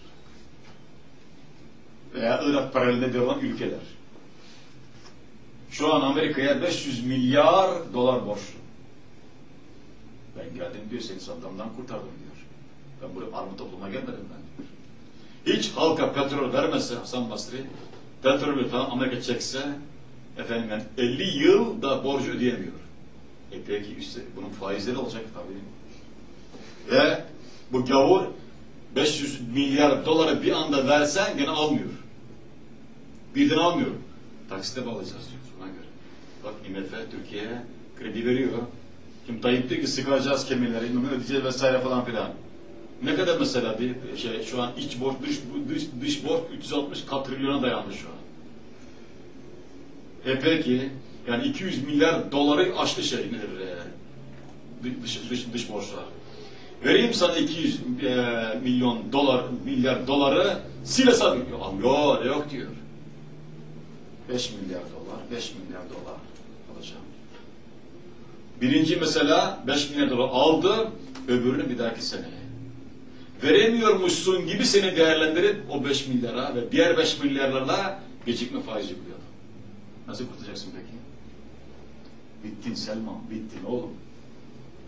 Veya Irak paralelinde devam ülkeler. Şu an Amerika'ya 500 milyar dolar borçlu. Ben geldim diyor seni Saddam'dan kurtardım diyor. Ben buraya armut topluma gelmedim ben diyor. Hiç halka petrol vermezse Hasan Basri, petrolü falan Amerika çekse, efendim yani 50 yıl da borcu ödeyemiyor. E peki işte bunun faizleri olacak tabii. Ve bu gavur 500 milyar doları bir anda versen gene almıyor. Birden almıyor. Taksite bağlayacağız diyor ona göre. Bak IMF Türkiye'ye kredi veriyor. Kim Tayyip diyor ki sıkacağız kemirleri, ödeyeceğiz vesaire falan filan. Ne kadar mesela bir şey şu an iç borç dış dış, dış borç 360 katrilyona dayandı şu an. E peki yani 200 milyar doları aştı şey e, dış, dış, dış borçlar. Vereyim sana 200 e, milyon dolar milyar doları sil hesabı diyor. Yok yok diyor. 5 milyar dolar 5 milyar dolar alacağım. Birinci mesela 5 milyar dolar aldı öbürünü bir dahaki seneye veremiyormuşsun gibi seni değerlendirip o 5 milyara ve diğer 5 milyarlarla gecikme faizi yapıyor. Nasıl kurtulacaksın peki? Bittin Selman, bittin oğlum.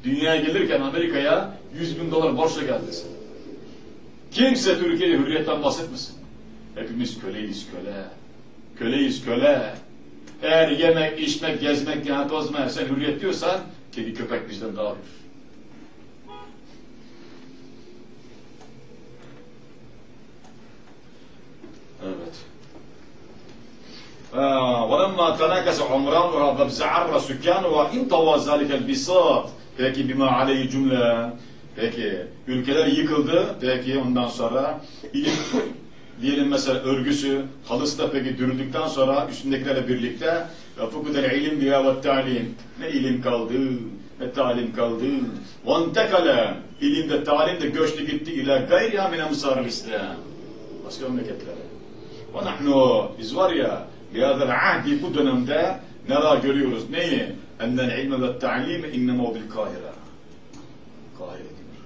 Dünyaya gelirken Amerika'ya 100 bin dolar borçla geldin sen. Kimse Türkiye'de hürriyetten bahsetmesin. Hepimiz köleyiz köle. Köleyiz köle. Eğer yemek, içmek, gezmek, yani tozmak sen hürriyet diyorsan kedi köpek bizden daha hür. Evet. آه، ولما تناكس عمرانها فابزعر سكانها انطوى ذلك البساط peki bima aleyhi cümle peki ülkeler yıkıldı peki ondan sonra ilim [COUGHS] diyelim mesela örgüsü halısı da peki dürüldükten sonra üstündekilerle birlikte fukudel ilim biha ve talim ne ilim kaldı ne talim kaldı ve entekale ilim de talim de göçtü gitti ila gayriha min emsaril İslam başka memleketlere ve nahnu biz var ya bihazal ahdi bu dönemde nera görüyoruz neyi? Ennel ilme ve ta'lime innema bil kahire. Kahire diyor.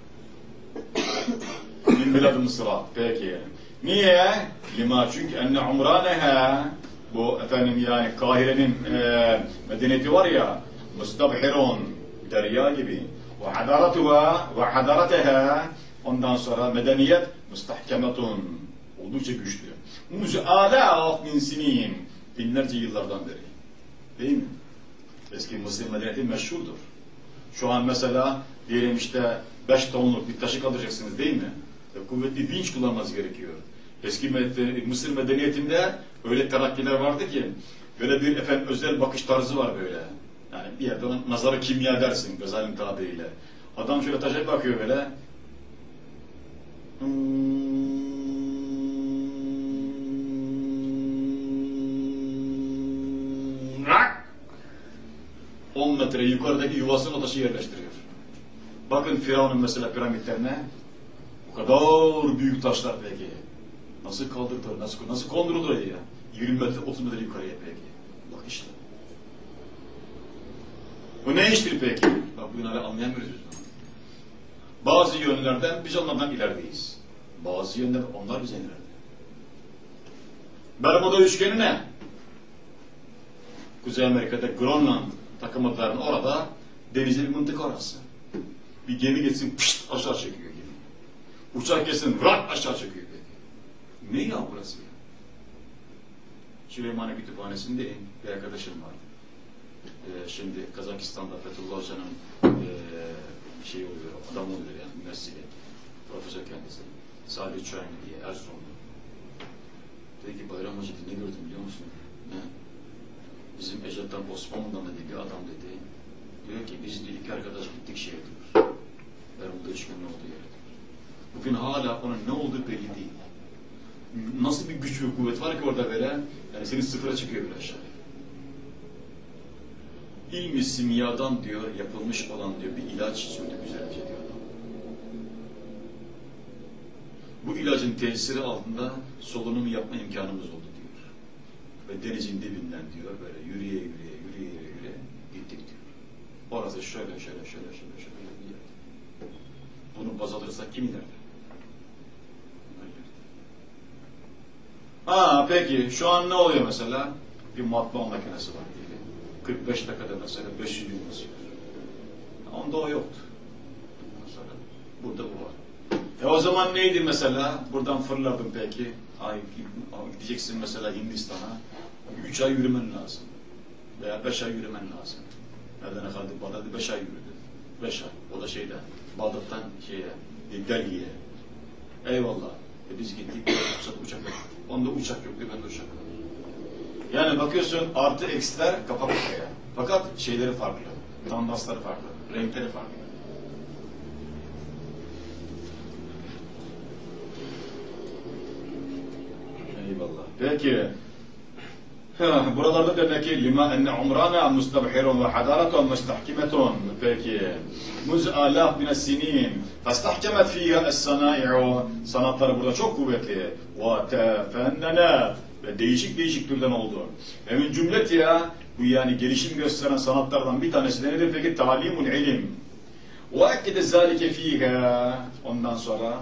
Min bilad Mısır'a. Peki. Niye? Lima çünkü enne umraneha bu efendim yani Kahire'nin e, medeniyeti var ya mustabhirun derya gibi ve hadaratuha ve hadarateha ondan sonra medeniyet mustahkemetun oldukça güçlü. Muzu alaf min sinin binlerce yıllardan beri. Değil mi? Eski Mısır medeniyeti meşhurdur. Şu an mesela diyelim işte 5 tonluk bir taşı kaldıracaksınız değil mi? E, kuvvetli vinç kullanmanız gerekiyor. Eski Mısır medeniyetinde öyle terakkiler vardı ki böyle bir efendim özel bakış tarzı var böyle. Yani bir yerde nazarı kimya dersin Gazali'nin tabiriyle. Adam şöyle taşa bakıyor böyle. Hmm, 10 metre yukarıdaki yuvasına taşı yerleştiriyor. Bakın Firavun'un mesela piramitlerine o kadar büyük taşlar peki. Nasıl kaldırdılar, nasıl, nasıl konduruldu oraya ya? 20 metre, 30 metre yukarıya peki. Bak işte. Bu ne iştir peki? Bak bugün hala anlayamıyoruz biz. Bazı yönlerden biz onlardan ilerideyiz. Bazı yönlerden onlar bize ileride. Bermuda üçgeni ne? Kuzey Amerika'da Grönland takım adalarının orada denizli bir mıntıka orası. Bir gemi geçsin pişt aşağı çekiyor gemi. Uçak geçsin rak aşağı çekiyor gemi. Ne ya burası ya? Süleymaniye Kütüphanesi'nde bir arkadaşım var. Ee, şimdi Kazakistan'da Fethullah Hoca'nın ee, şey oluyor, adam oluyor yani müessili. Profesör kendisi. Salih Çörengi diye Erzurumlu. Dedi ki Bayram Hoca ne gördüm biliyor musun? Ne? Bizim Ecdat'tan Osmanlı'dan dedi bir adam dedi. Diyor ki biz diyor, iki arkadaş gittik şeye diyor. Bermuda üçgenin olduğu yere diyor. Bugün hala onun ne olduğu belli değil. Nasıl bir güç ve kuvvet var ki orada böyle, yani seni sıfıra çıkıyor bir aşağıya. İlmi simyadan diyor, yapılmış olan diyor bir ilaç sürdük üzerimize diyor. Bu ilacın tesiri altında solunum yapma imkanımız diyor. Ve denizin dibinden diyor böyle yürüye yürüye yürüye yürüye gittik diyor. Orası şöyle şöyle şöyle şöyle şöyle bir yer. Bunu baz alırsak kim ileride? Ha peki şu an ne oluyor mesela? Bir matbaa makinesi var diyelim. 45 dakikada mesela 500 bin basıyor. Onda o yoktu. Mesela burada bu var. E o zaman neydi mesela? Buradan fırladın peki. Ay, gideceksin mesela Hindistan'a. Üç ay yürümen lazım. Veya beş ay yürümen lazım. Nereden kaldı? Bağdat'ta beş ay yürüdü. Beş ay. O da şeyden, Bağdat'tan şeye, Delhi'ye. Eyvallah. E biz gittik, uçak, uçak yok. Onda uçak yok, bende uçak yok. Yani bakıyorsun artı eksiler kafa kafaya. Fakat şeyleri farklı. Tandasları farklı. Renkleri farklı. Eyvallah. Peki. Buralarda demek ki lima enne umrana mustabhirun ve hadaratun mustahkimetun. Peki. Muz alaf min sinin. Fastahkemet fiha es-sanai'u. Sanatları burada çok kuvvetli. Ve tefennenet. Ve değişik değişik türden oldu. Ve min cümlet ya bu yani gelişim gösteren sanatlardan bir tanesi de nedir peki? Talimul ilim. Ve ekkede zâlike fîhâ. Ondan sonra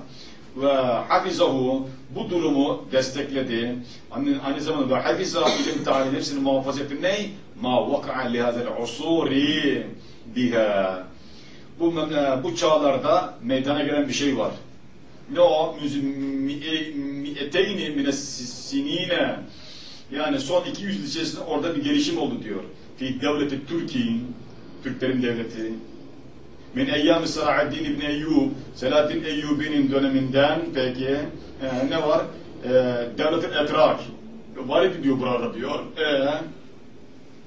ve hafizahu bu durumu destekledi. Aynı, aynı zamanda da hafiza ilim talim hepsini muhafaza etti. Ney? Ma vaka'a lihazel usuri biha. Bu, bu çağlarda meydana gelen bir şey var. Ne o? Mi'eteyni mine sinine. Yani son 200 yıl içerisinde orada bir gelişim oldu diyor. Fi devleti Türkiye'nin, Türklerin devleti. Min eyyam-ı Selahaddin İbni Eyyub, Selahaddin Eyyubi'nin döneminden peki e, ne var? E, Devlet-i Etrak. var idi diyor burada diyor. Ee,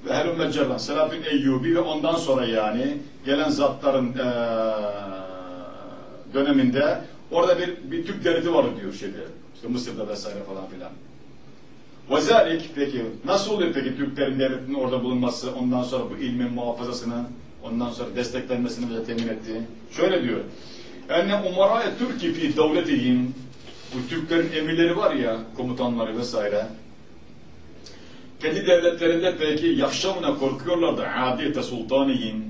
ve Helum Cerran, Selahattin Eyyubi ve ondan sonra yani gelen zatların ee, döneminde orada bir, bir Türk devleti vardı diyor şeyde. İşte Mısır'da vesaire falan filan. Vezalik peki nasıl oluyor peki Türklerin devletinin orada bulunması ondan sonra bu ilmin muhafazasını ondan sonra desteklenmesini bize temin ettiği. Şöyle diyor. Enne umaraya Türkiye fi devletihim bu Türklerin emirleri var ya komutanları vesaire kendi devletlerinde peki yakşamına korkuyorlardı adiyete sultanihim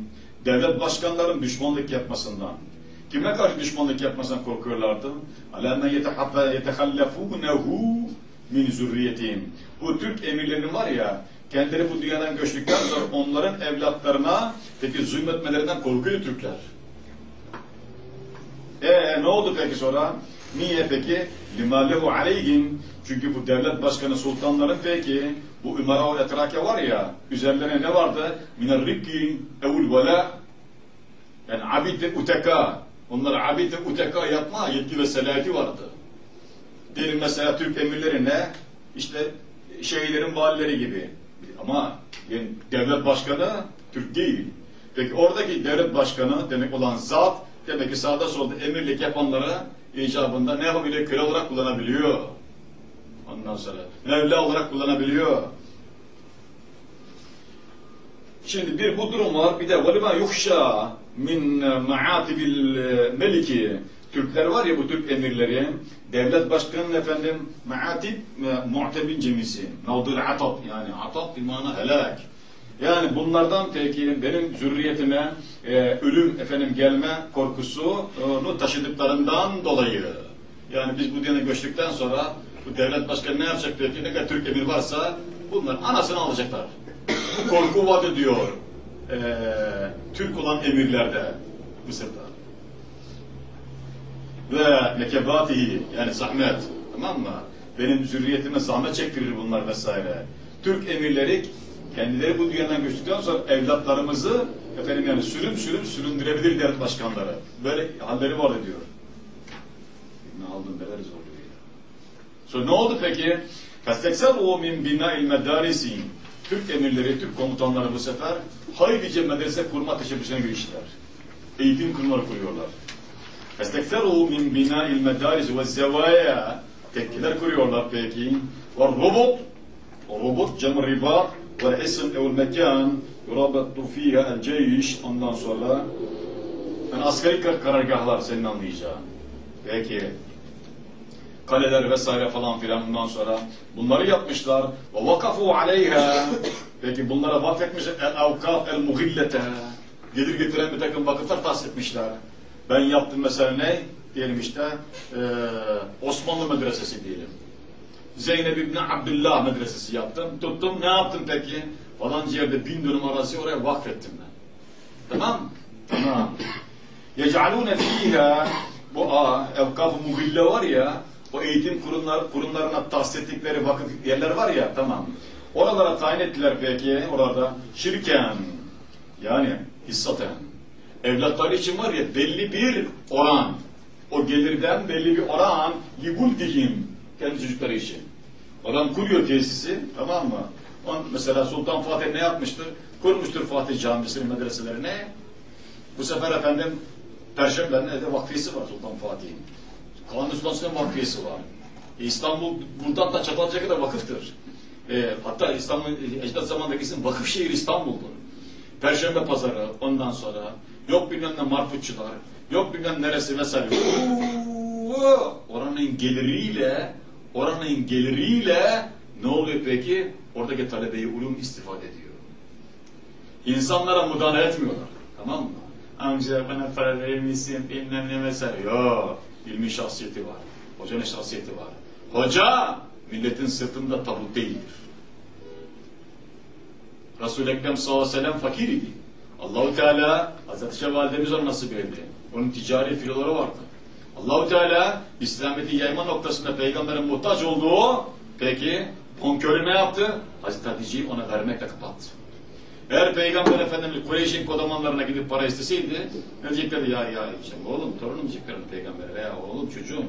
devlet başkanların düşmanlık yapmasından. Kime karşı düşmanlık yapmasından korkuyorlardı? Alâ men yetehallefûnehu min zürriyetihim. Bu Türk emirlerinin var ya Kendileri bu dünyadan göçtükten sonra onların evlatlarına peki zulmetmelerinden korkuyor Türkler. E ne oldu peki sonra? Niye peki? Limalehu aleyhim. Çünkü bu devlet başkanı sultanların peki bu ümara etrake var ya üzerlerine ne vardı? Miner rikki evul vela yani abid-i uteka onlar abid-i uteka yapma yetki ve selahati vardı. Diyelim mesela Türk emirlerine işte şehirlerin valileri gibi Ama yani devlet başkanı Türk değil. Peki oradaki devlet başkanı demek olan zat demek ki sağda solda emirlik yapanlara icabında ne yapabiliyor? Köle olarak kullanabiliyor. Ondan sonra Mevla olarak kullanabiliyor. Şimdi bir bu durum var. Bir de وَلِمَا يُخْشَى min maatibil meliki Türkler var ya bu Türk emirleri devlet başkanının efendim maatib mu'tebin cemisi mevdul atab yani atab bir mana helak. Yani bunlardan peki benim zürriyetime e, ölüm efendim gelme korkusunu taşıdıklarından dolayı. Yani biz bu dine göçtükten sonra bu devlet başkanı ne yapacak peki? Ne kadar Türk emir varsa bunlar anasını alacaklar. Bu korku vardı diyor e, Türk olan emirlerde Mısır'da ve nekebatihi yani zahmet tamam mı? Benim zürriyetime zahmet çektirir bunlar vesaire. Türk emirleri kendileri bu dünyadan göçtükten sonra evlatlarımızı efendim yani sürüm sürüm süründürebilir devlet başkanları. Böyle halleri var diyor. Ne aldın neler zorluyor ya. Sonra ne oldu peki? Festekseru min bina'il medarisi Türk emirleri, Türk komutanları bu sefer haylice medrese kurma teşebbüsüne giriştiler. Eğitim kurumları kuruyorlar. Festekseru min bina'il medaris ve zevaya. Tekkiler kuruyorlar peki. Ve robot robot cem ribat ve isim ev mekan. Yurabattu fiha el ceyş ondan sonra yani askeri karargahlar senin anlayacağın. Peki. Kaleler vesaire falan filan bundan sonra bunları yapmışlar. Ve vakafu aleyha. Peki bunlara vakfetmişler. El avkaf el muhillete gelir getiren bir takım vakıflar tahsis etmişler. Ben yaptım mesela ne? Diyelim işte e, Osmanlı medresesi diyelim. Zeynep İbni Abdullah medresesi yaptım. Tuttum ne yaptım peki? Falanca yerde bin dönüm arası oraya vakfettim ben. Tamam? Tamam. Yecalune fiha bu a evkaf-ı muhille var ya o eğitim kurumlar, kurumlarına tahsis ettikleri vakıf yerler var ya tamam. Oralara tayin ettiler peki orada şirken yani hissaten evlatları için var ya belli bir oran o gelirden belli bir oran libuldihim kendi çocukları için. Adam kuruyor tesisi tamam mı? On, mesela Sultan Fatih ne yapmıştır? Kurmuştur Fatih Camisi'nin medreselerine. Bu sefer efendim Perşembe'nin evde vakfiyesi var Sultan Fatih'in. Kanuni Sultan Süleyman vakfiyesi var. İstanbul buradan da Çatalca'ya kadar vakıftır. E, hatta İstanbul Ecdat zamanındaki isim vakıf şehir İstanbul'dur. Perşembe pazarı ondan sonra yok bilmem ne marputçular, yok bilmem neresi vesaire. oranın geliriyle oranın geliriyle ne oluyor peki? Oradaki talebeyi ulum istifade ediyor. İnsanlara müdahale etmiyorlar. Tamam mı? Amca bana para verir misin? Bilmem ne vesaire. Yok. İlmi şahsiyeti var. Hocanın şahsiyeti var. Hoca milletin sırtında tabut değildir. Resul-i Ekrem sallallahu aleyhi ve sellem fakir idi. Allahu Teala Hazreti Şah validemiz ona nasip etti. Onun ticari filoları vardı. Allahu Teala İslamiyet'i yayma noktasında peygamberin muhtaç olduğu peki bonkörü ne yaptı? Hazreti Hatice'yi ona vermekle kapattı. Eğer Peygamber Efendimiz Kureyş'in kodamanlarına gidip para isteseydi ne diyeceklerdi ya ya işte oğlum torunum diyeceklerdi peygambere veya oğlum çocuğum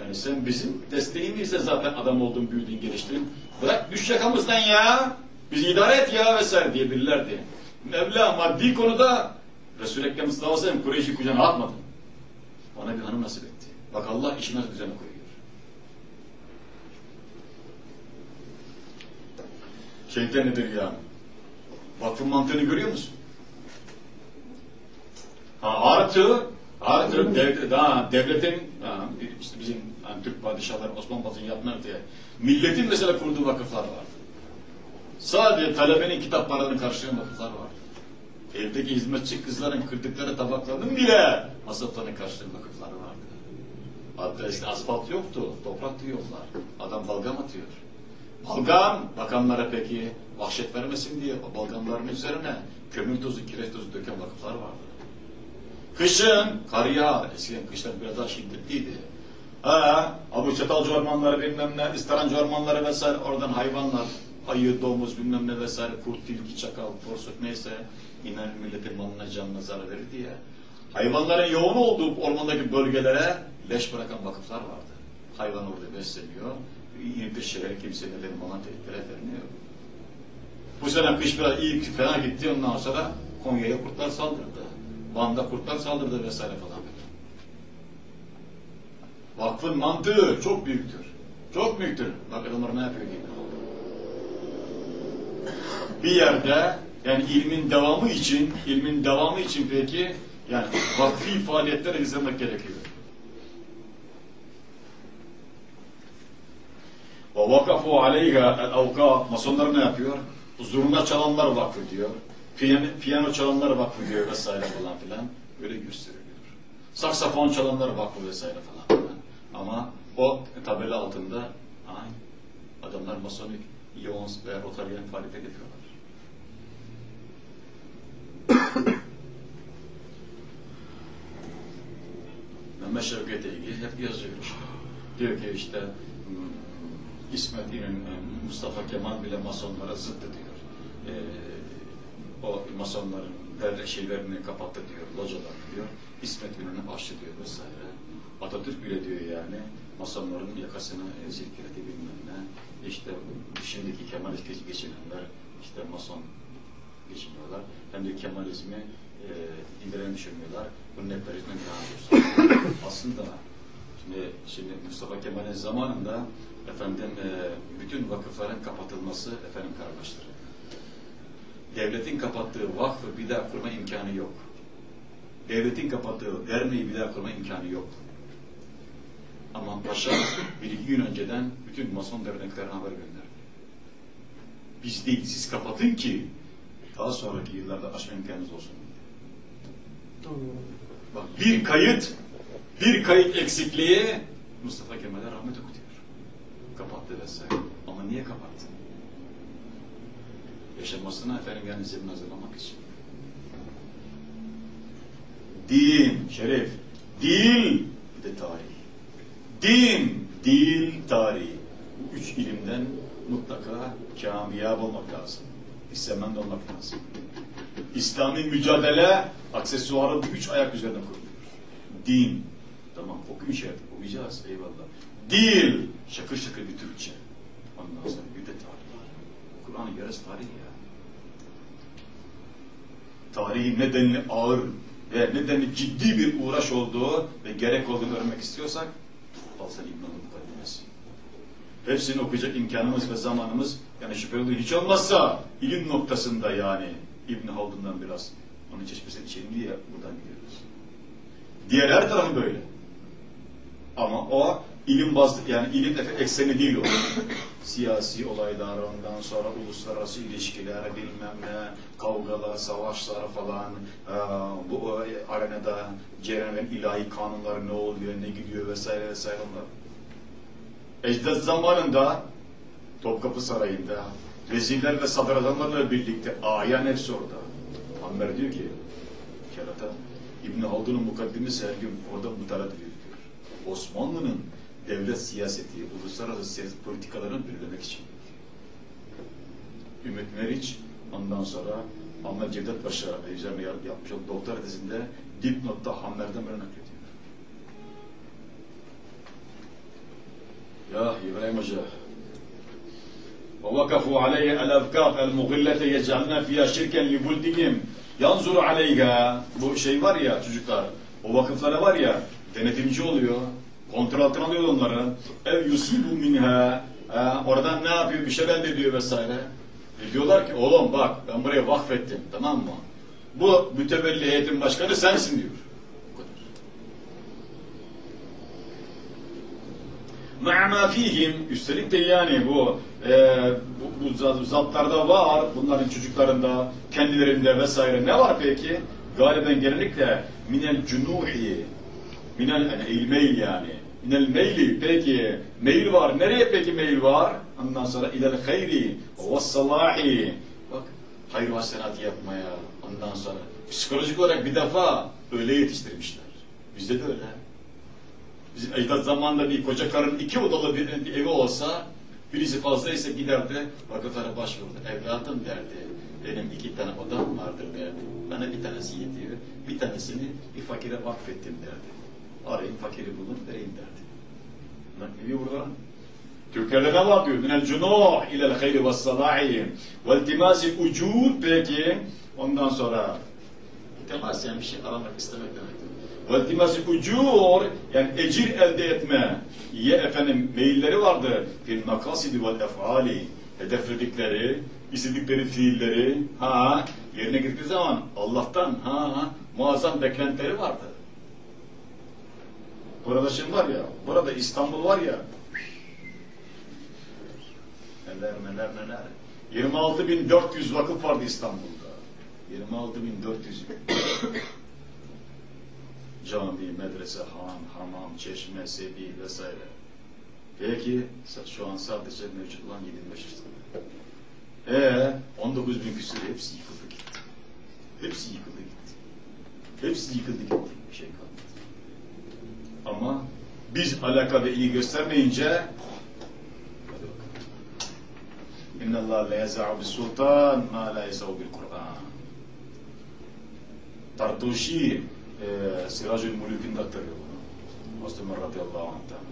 Yani sen bizim desteğimizle zaten adam oldun, büyüdün, geliştin. Bırak düş yakamızdan ya. Bizi idare et ya vesaire diyebilirlerdi. Mevla maddi konuda Resul-i Ekrem sallallahu aleyhi ve sellem Kureyş'i kucağına atmadı. Ona bir hanım nasip etti. Bak Allah işi nasıl düzene koyuyor. Şeyde nedir ya? Vakfın mantığını görüyor musun? Ha, artı artı dev, daha devletin ha, işte bizim hani Türk padişahları Osmanlı Batı'nın yapmadı diye milletin mesela kurduğu vakıflar vardı. Sadece talebenin kitap paralarını karşılayan vakıflar vardı. Evdeki hizmetçi kızların kırdıkları tabaklarının bile masraflarını karşılayan vakıflar vardı. Hatta işte asfalt yoktu, toprak yollar. Adam balgam atıyor. Balgam, bakanlara peki vahşet vermesin diye o balgamların üzerine kömür tozu, kireç tozu döken vakıflar vardı. Kışın kar yağar. Eskiden kışlar biraz daha şiddetliydi. Ha, Abu Çatalcı ormanları bilmem ne, İstaranca ormanları vesaire oradan hayvanlar, ayı, domuz bilmem ne vesaire, kurt, tilki, çakal, porsuk neyse iner milletin malına canına zarar verir diye. Hayvanların yoğun olduğu ormandaki bölgelere leş bırakan vakıflar vardı. Hayvan orada besleniyor. İnip şehir kimsenin elini malına tehlikele vermiyor. Bu sene kış biraz iyi fena gitti ondan sonra Konya'ya kurtlar saldırdı. Van'da kurtlar saldırdı vesaire falan. Vakfın mantığı çok büyüktür. Çok büyüktür. Bak adamlar ne yapıyor gibi. Bir yerde yani ilmin devamı için, ilmin devamı için peki yani vakfi faaliyetler izlemek gerekiyor. Ve vakafu aleyha el avka masonlar ne yapıyor? Zurna çalanlar vakfı diyor. Piyano, piyano çalanlar vakfı diyor vesaire falan filan. Öyle gösteriliyor. Saksafon çalanlar vakfı vesaire falan filan. Ama o tabela altında aynı. Adamlar masonik, Lyons ve Rotaryen faaliyet yapıyorlar. [COUGHS] Mehmet Şevket ilgili hep yazıyor. Diyor ki işte hmm, İsmet İnönü, Mustafa Kemal bile masonlara zıttı diyor. Ee, o masonların devlet şeylerini kapattı diyor, localar diyor. İsmet İnönü başlı diyor vesaire. Atatürk bile diyor yani masonların yakasını e, silkeledi. İşte şimdiki Kemalist geçinenler işte mason geçiniyorlar. Hem de Kemalizmi e, indiren düşünmüyorlar. Bunun hep verisine razı [COUGHS] Aslında şimdi, şimdi Mustafa Kemal'in zamanında efendim e, bütün vakıfların kapatılması efendim kararlaştırıldı. Devletin kapattığı vakfı bir daha kurma imkanı yok. Devletin kapattığı derneği bir daha kurma imkanı yok. Ama paşa bir iki gün önceden bütün mason derneklerine haber gönderdi. Biz değil, siz kapatın ki daha sonraki yıllarda açma imkanınız olsun. Bak bir kayıt, bir kayıt eksikliği Mustafa Kemal'e rahmet okutuyor. Kapattı vesaire. Ama niye kapattı? Yaşamasına efendim yani zemin hazırlamak için. Din, şeref, dil, bir de tarih. Din, dil, tarih. Bu üç ilimden mutlaka kamiyab olmak lazım. İstemend olmak lazım. İslami mücadele aksesuarı bu üç ayak üzerine kuruluyor. Din. Tamam okuyun şey okuyacağız eyvallah. Dil. Şakır şakır bir Türkçe. Ondan sonra bir de tarih. Kur'an'ın yarısı tarih ya. Tarihin nedenli ağır ve nedenli ciddi bir uğraş olduğu ve gerek olduğunu öğrenmek istiyorsak Balsan İbn-i Mukaddimesi. Hepsini okuyacak imkanımız ve zamanımız yani şüpheli hiç olmazsa ilim noktasında yani İbn Haldun'dan biraz onun çeşmesini içelim diye buradan gidiyoruz. Diğer her tarafı böyle. Ama o ilim bazlı yani ilim ekseni değil o. [COUGHS] Siyasi olaylar ondan sonra uluslararası ilişkiler bilmem ne kavgalar, savaşlar falan e, bu arenada cereyan ilahi kanunlar ne oluyor, ne gidiyor vesaire vesaire onlar. Ecdat zamanında Topkapı Sarayı'nda vezirler ve sadrazamlarla birlikte ayan hepsi orada. Amber diyor ki kerata İbn Haldun'un mukaddimesi her orada mutala ediyor diyor. Osmanlı'nın devlet siyaseti, uluslararası siyaset politikalarını belirlemek için. Ümit Meriç ondan sonra Ahmet Cevdet Paşa üzerine yapmış olduğu doktora tezinde dipnotta Hammer'den böyle naklediyor. Ya İbrahim Hoca. ووقفوا عليه الأذكار المغلة يجعلنا فيها شركا لبلدهم ينظر عليها bu şey var ya çocuklar o vakıflara var ya denetimci oluyor kontrol altına alıyor onları ev yusibu minha ha, oradan ne yapıyor bir şeyler de diyor vesaire e diyorlar ki oğlum bak ben buraya vakfettim tamam mı? Bu mütevelli heyetin başkanı sensin diyor. Ma'ma fihim üstelik de yani bu e, bu, bu zat- zatlarda var bunların çocuklarında kendilerinde vesaire. Ne var peki? Galiben genellikle minel cunuhi minel yani ilmeyl yani. Minel meyli peki meyil var. Nereye peki meyil var? Ondan sonra ilel hayri ve salahi bak hayır hasenat yapmaya ondan sonra psikolojik olarak bir defa öyle yetiştirmişler. Bizde de öyle. Bizim ecdat zamanında bir koca karın iki odalı bir, bir evi olsa birisi fazlaysa giderdi vakıflara başvurdu. Evladım derdi. Benim iki tane odam vardır derdi. Bana bir tanesi yetiyor. Bir tanesini bir fakire vakfettim derdi. Arayın fakiri bulun vereyim derdi. Bak diyor burada? Türklerde ne var diyor? Minel cunuh ilel hayri ve salahi ve iltimasi ucud peki ondan sonra iltimas yani bir şey aramak istemek demektir. Ve iltimasi ucur yani ecir elde etme ye efendim meyilleri vardı fil makasidi vel efali hedefledikleri istedikleri fiilleri ha yerine gittiği zaman Allah'tan ha muazzam beklentileri vardı. Burada şimdi var ya, burada İstanbul var ya, neler neler neler. 26.400 vakıf vardı İstanbul'da. 26.400. Cami, medrese, han, hamam, çeşme, sebi vesaire. Peki şu an sadece mevcut olan 7500 tane. Ee, 19 bin küsur hepsi yıkıldı gitti. Hepsi yıkıldı gitti. Hepsi yıkıldı gitti. Bir şey kalmadı. Ama biz alaka ve iyi göstermeyince. İnna Allah la yaza'u bis sultan ma la Kur'an. Tartuşi e, Siracül Mulük'ünde aktarıyor bunu. Müslüman radıyallahu anh'tan.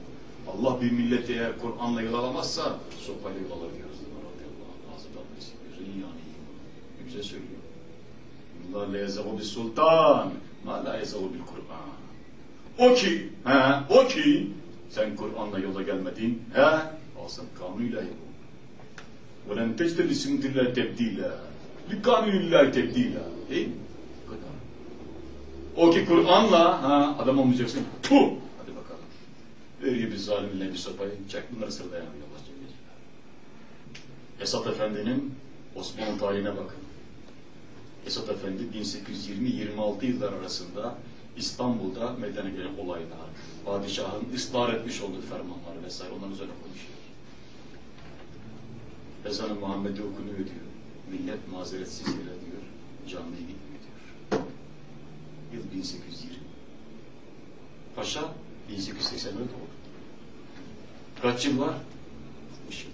Allah bir milleti eğer Kur'an'la yol alamazsa sopayla yol alır diyor Müslüman radıyallahu anh. Ağzından besliyor. Yani ne güzel söylüyor. Allah la yaza'u bis sultan ma la yaza'u Kur'an. O ki, he, o ki sen Kur'an'la yola gelmedin, he, alsın kanunuyla yol. Velen tecde li sünnetillâh tebdîlâ. Li kanunillâh tebdîlâ. Değil. O ki Kur'an'la ha, adam olmayacaksın. Puh! Hadi bakalım. Veriyor bir zalimle bir sopayı. Çak bunları sıralayalım. Allah Esat Efendi'nin Osmanlı tarihine bakın. Esat Efendi 1820-26 yıllar arasında İstanbul'da meydana gelen olaylar, padişahın ısrar etmiş olduğu fermanlar vesaire onların üzerine konuşuyor. Ezan-ı Muhammed'i okunuyor diyor. Millet mazeretsiz yere diyor. Camiye gitmiyor diyor. Yıl 1820. Paşa 1880'de doğdu. Kaç yıl var? 60 yıl.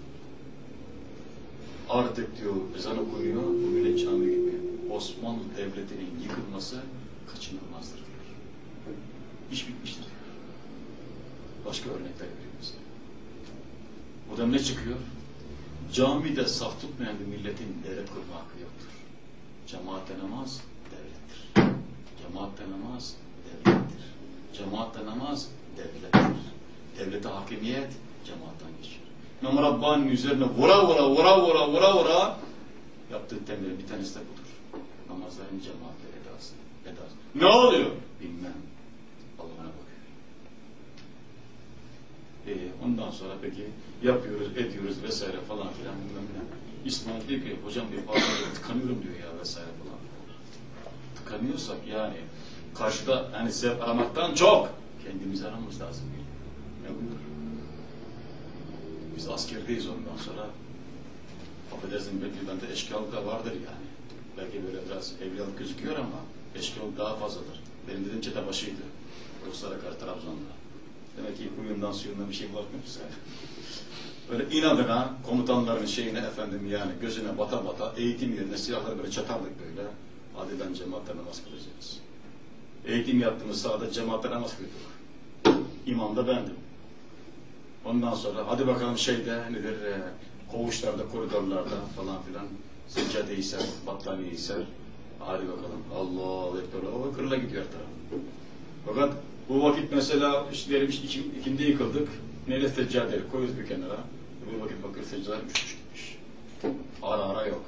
Artık diyor ezan okunuyor, bu millet camiye gitmiyor. Osmanlı Devleti'nin yıkılması kaçınılmazdır diyor. İş bitmiştir diyor. Başka örnekler veriyor mesela. Buradan ne çıkıyor? Camide saf tutmayan bir milletin devlet kurma hakkı yoktur. Cemaatte namaz devlettir. Cemaatte namaz devlettir. Cemaatte namaz devlettir. Devlete hakimiyet cemaattan geçiyor. İmam Rabbani'nin üzerine vura vura vura vura vura vura yaptığı temelin bir tanesi de budur. Namazların cemaatle edası. edası. Ne oluyor? Bilmem. Allah'ına bakıyor. Ee, ondan sonra peki yapıyoruz, ediyoruz vesaire falan filan bilmem ne. İsmail diyor ki hocam bir bazen tıkanıyorum diyor ya vesaire falan. Tıkanıyorsak yani karşıda hani sebep aramaktan çok kendimizi aramamız lazım. Ne buyur? Biz askerdeyiz ondan sonra affedersin belki bende eşkıyalık da vardır yani. Belki böyle biraz evliyalık gözüküyor ama eşkıyalık daha fazladır. Benim dedim çete başıydı. Ruslara karşı Trabzon'da. Demek ki huyundan suyundan bir şey bulaşmıyoruz yani. Böyle inadına komutanların şeyine efendim yani gözüne bata bata eğitim yerine silahları böyle çatardık böyle. Hadi ben cemaatle namaz kılacağız. Eğitim yaptığımız sahada cemaatle namaz kılıyorduk. İmam da bendim. Ondan sonra hadi bakalım şeyde nedir e, koğuşlarda, koridorlarda falan filan seccadeyi ser, battaniyeyi ser. Hadi bakalım. Allah Ekber. O kırıla gidiyor her. Fakat bu vakit mesela işte diyelim ikindi yıkıldık. Neyle seccadeyi koyuyoruz bir kenara. Bu vakit bakır seccadeler uçmuş gitmiş. Ara ara yok.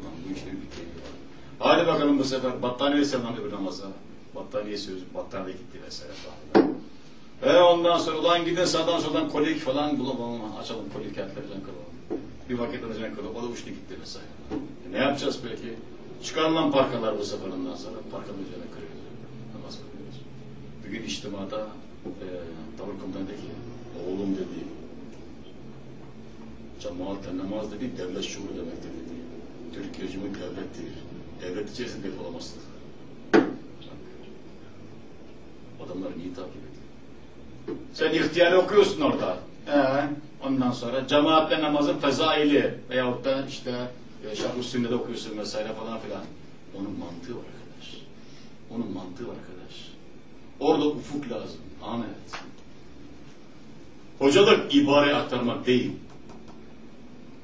Ulan bu işte bir şey var. Hadi bakalım bu sefer battaniye selam öbür namaza. Battaniye sözü, battaniye gitti vesaire. Ve ondan sonra ulan gidin sağdan soldan kolik falan bulamam açalım kolik kentleri can kılalım. Bir vakit alacak kılalım. O da uçtu gitti mesela. E ne yapacağız peki? Çıkarılan parkalar bu sefer ondan sonra. Parkanın üzerine kırıyoruz. Namaz kılıyoruz. Bir gün içtimada e, tavır komutanı dedi ki oğlum dedi cemaatle namaz dedi devlet şuuru demektir dedi. Türkiye Cumhuriyeti devlettir. Devlet içerisinde devlet olamazsın. Adamları niye takip ediyor? Sen ihtiyarı okuyorsun orada. Ee, ondan sonra cemaatle namazın fezaili veyahut da işte e, sünnede okuyorsun vesaire falan filan. Onun mantığı var arkadaş. Onun mantığı var arkadaş. Orada ufuk lazım. Ahmet. Hocalık ibare aktarmak değil.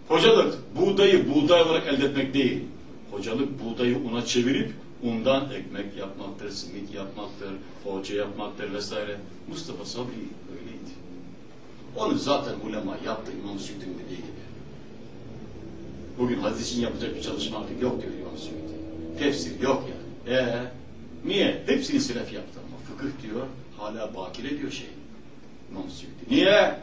Hocalık buğdayı buğday olarak elde etmek değil. Hocalık buğdayı una çevirip undan ekmek yapmaktır, simit yapmaktır, poğaça yapmaktır vesaire. Mustafa Sabri öyleydi. Onu zaten ulema yaptı İmam Suyuti'nin dediği gibi. Bugün hadis için yapacak bir çalışma artık yok diyor İmam Suyuti. Tefsir yok yani. Ee, niye? Hepsini selef yaptı ama fıkıh diyor hala bakire diyor şey. İmam Suyuti. Niye?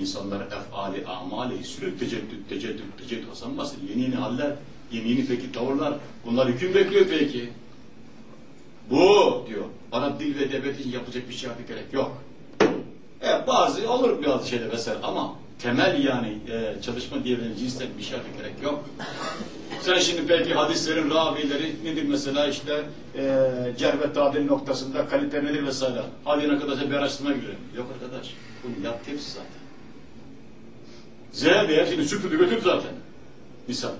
İnsanlar efali amali sürekli teceddüt, teceddüt, teceddüt Hasan Basri. Yeni yeni haller, yeni yeni peki tavırlar. Bunlar hüküm bekliyor peki. Bu diyor. Bana dil ve devlet için yapacak bir şey artık gerek yok. Evet bazı olur bazı şeyler vesaire ama temel yani e, çalışma diyebileceğin cinsten bir şey artık gerek yok. Sen şimdi belki hadislerin ravileri nedir mesela işte e, cerve tadil noktasında kalite nedir vesaire. Hadi ne kadar bir araştırma girelim. Yok arkadaş. Bunu yap hepsi zaten. Zeynep hepsini süpürdü götürdü zaten. Misal.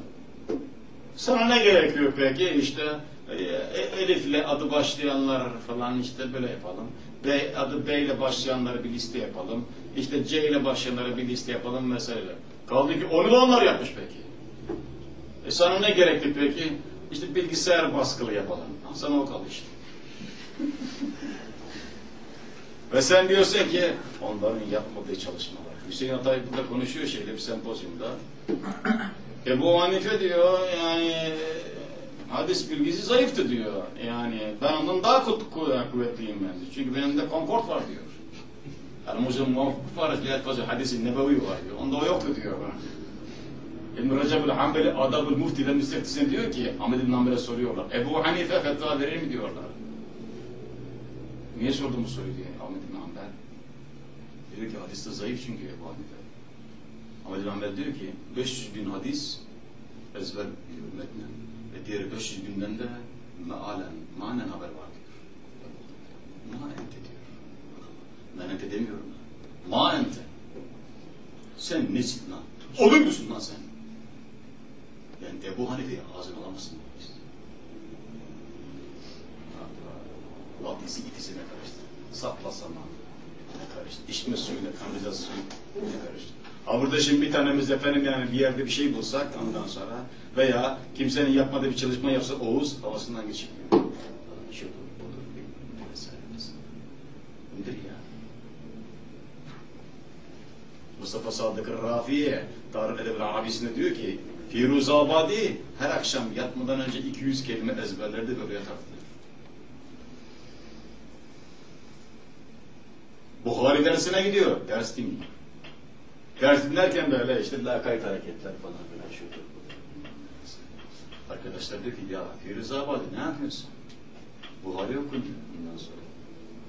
Sana ne gerekiyor peki? İşte e, e, Elif'le adı başlayanlar falan işte böyle yapalım. B, adı B ile başlayanları bir liste yapalım. İşte C ile başlayanları bir liste yapalım vesaire. Kaldı ki onu da onlar yapmış peki. E sana ne gerekli peki? İşte bilgisayar baskılı yapalım. Sana o kaldı işte. Ve sen diyorsun ki onların yapmadığı çalışmalar. Hüseyin Atay burada konuşuyor şeyde bir sempozyumda. Ebu Hanife diyor yani hadis bilgisi zayıftı diyor. Yani ben ondan daha kuvvetliyim ben. Çünkü benim de komport var diyor. Yani Muslim muvaffak var, hadisi nebevi var diyor. Onda o yoktu diyor. İbn-i Recep el-Hanbeli Adab-ül Mufti'den müstehtisine diyor ki Ahmed İbn Hanbel'e soruyorlar. Ebu Hanife fetva verir mi diyorlar. Niye sordum bu soruyu diye Ahmet İbn Hanbel. Diyor ki hadiste zayıf çünkü Ebu Hanife. Ahmet İbn Hanbel diyor ki 500 bin hadis ezber biliyor metnen. Ve diğer 500 binden de mealen, manen haber var diyor. Maente diyor. Maente demiyorum. Maente. Sen nesin lan? Olur musun lan sen? Yani Ebu Hanife'yi ağzına alamazsın. Hadisi itisine karıştı. Sapla saman ne karıştı. İçme suyuyla kanalizasyon ne karıştı. Ha burada şimdi bir tanemiz efendim yani bir yerde bir şey bulsak ondan sonra veya kimsenin yapmadığı bir çalışma yapsa Oğuz havasından geçirmiyor. Şudur, budur, bilmem vesaire vesaire. Nedir ya? Mustafa Sadık Rafiye Darül Edeb Arabisi'nde diyor ki Firuzabadi her akşam yatmadan önce 200 kelime ezberlerdi böyle yatardı. Buhari dersine gidiyor. Ders dinliyor. Ders dinlerken böyle işte lakayt hareketler falan böyle şudur. Arkadaşlar diyor ki ya Firuzabadi ne yapıyorsun? Buhari okun diyor ondan sonra.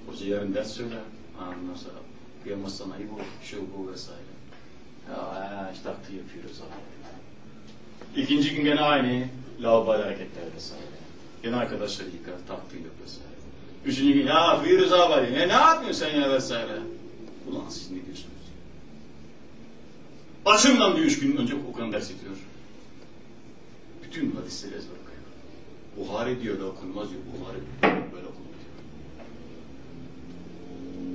Hoca yarın ders söyler. Ondan sonra kıyamazsan ayıp olur. Şu bu vesaire. Ya işte yapıyoruz abi. İkinci gün gene aynı lavabali hareketler vesaire. Gene arkadaşlar yıkar, taktı yap vesaire. Üçüncü gün ya Firuz abi ne, ne yapıyorsun sen ya vesaire. Ulan siz ne diyorsunuz? Başımdan bir üç gün önce okunan ders ediyor. Bütün hadisleri ezber okuyor. Buhari diyor da okunmaz diyor. Buhari böyle okunur diyor.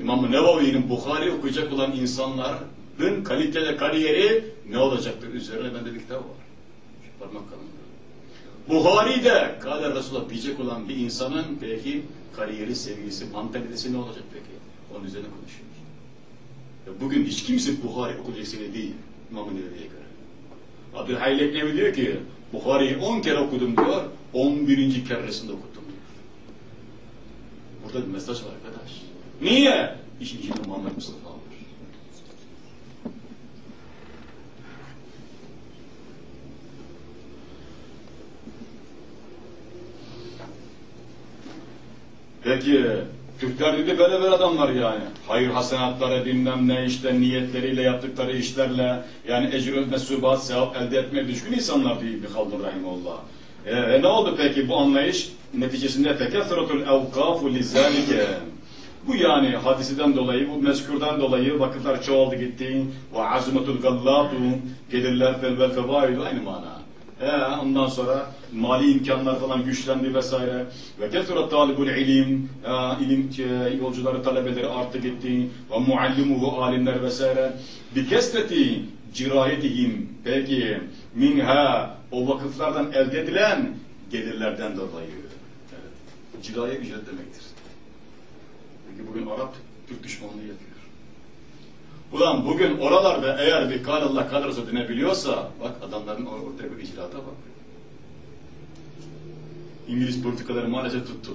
İmam-ı Nevavi'nin Bukhari okuyacak olan insanlar Dın kaliteli kariyeri ne olacaktır? Üzerine bende bir kitap var. Parmak kalınlığı. Buhari'de kader Resulullah diyecek olan bir insanın peki kariyeri, sevgisi, mantalitesi ne olacak peki? Onun üzerine konuşuyoruz. Ya bugün hiç kimse Buhari okuyacak değil İmam-ı Nevevi'ye göre. Abdülhaylek Nevi diyor ki Buhari'yi 10 kere okudum diyor, 11. keresinde okudum diyor. Burada bir mesaj var arkadaş. Niye? İşin içinde Muhammed Mustafa var. Peki Türkler dedi böyle böyle adamlar yani. Hayır hasenatları bilmem ne işte niyetleriyle yaptıkları işlerle yani ecrü mesubat sevap elde etmeye düşkün insanlar diyor İbni Haldun Rahimullah. E, ne oldu peki bu anlayış? Neticesinde fekefratul evkafu lizalike. Bu yani hadiseden dolayı, bu mezkurdan dolayı vakıflar çoğaldı gitti. Ve azmetul gallatu gelirler fel vel fevaidu aynı mana. He, ondan sonra mali imkanlar falan güçlendi vesaire. Ve kethurat talibul ilim, e, ilim e, yolcuları, talebeleri arttı gitti. Ve muallimuhu alimler vesaire. Bi kesreti cirayetihim. Peki minha o vakıflardan elde edilen gelirlerden dolayı. Evet. Ciraya ücret demektir. Peki bugün Arap Türk düşmanlığı yapıyor. Ulan bugün oralarda eğer bir Allah kalırsa dinebiliyorsa bak adamların or- ortaya bir icraata bak. İngiliz politikaları maalesef tuttu.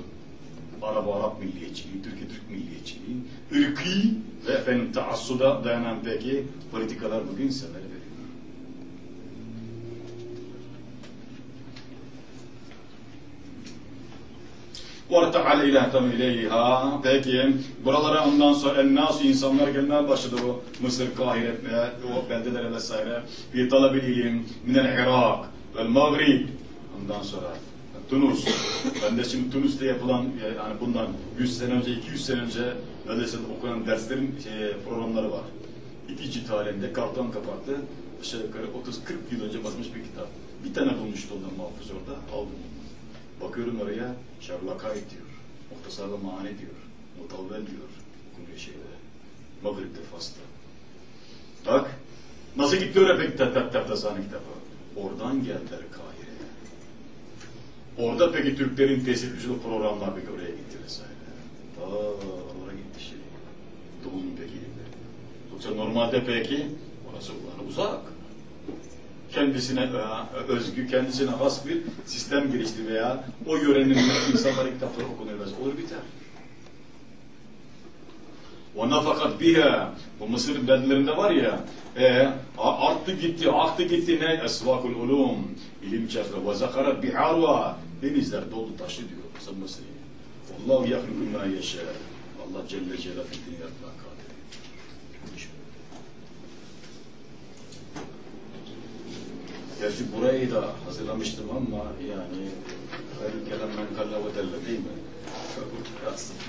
Arap Arap milliyetçiliği, Türkiye Türk milliyetçiliği, ırkı ve efendim taassuda dayanan peki politikalar bugün semer veriyor men ilehtem ileyha. Peki buralara ondan sonra ennas insanlar gelmeye başladı o Mısır, Kahire, e, o beldelere vesaire. Bir talab-ı ilim minel Irak vel Maghrib. Ondan sonra Tunus. Ben de şimdi Tunus'ta yapılan e, yani bundan 100 sene önce, 200 sene önce neredeyse okunan derslerin şey, programları var. İki cilt halinde karton kapaklı aşağı yukarı 30-40 yıl önce basmış bir kitap. Bir tane bulmuştu ondan mahfuz orada. Aldım. Bakıyorum oraya Sherlock Hyde diyor. Muhtasarla mani diyor. Mutavvel diyor. Şeyde. Maghrib'de Fas'ta. Bak. Nasıl gitti oraya peki Taftazani kitabı? Oradan geldiler Kahire'ye. Orada peki Türklerin tesir güçlü programlar peki oraya gitti vesaire. Ta oraya gitti şey. Doğu'nun peki. Yoksa normalde peki orası uzak kendisine e, özgü, kendisine has bir sistem gelişti veya o yörenin insanların kitapları okunuyor. Olur biter. Fakat biha bu Mısır beldelerinde var ya e, arttı gitti, aktı gitti ne? Esvakul ulum ilim ve zakarat biharva denizler dolu taşı diyor Mısır Mısır'ı. Allahu yahluku ma yeşâ. Allah Celle fitini yaratmak Gerçi burayı da hazırlamıştım ama yani hayır kelam men kalla ve delle değil mi? Aslında.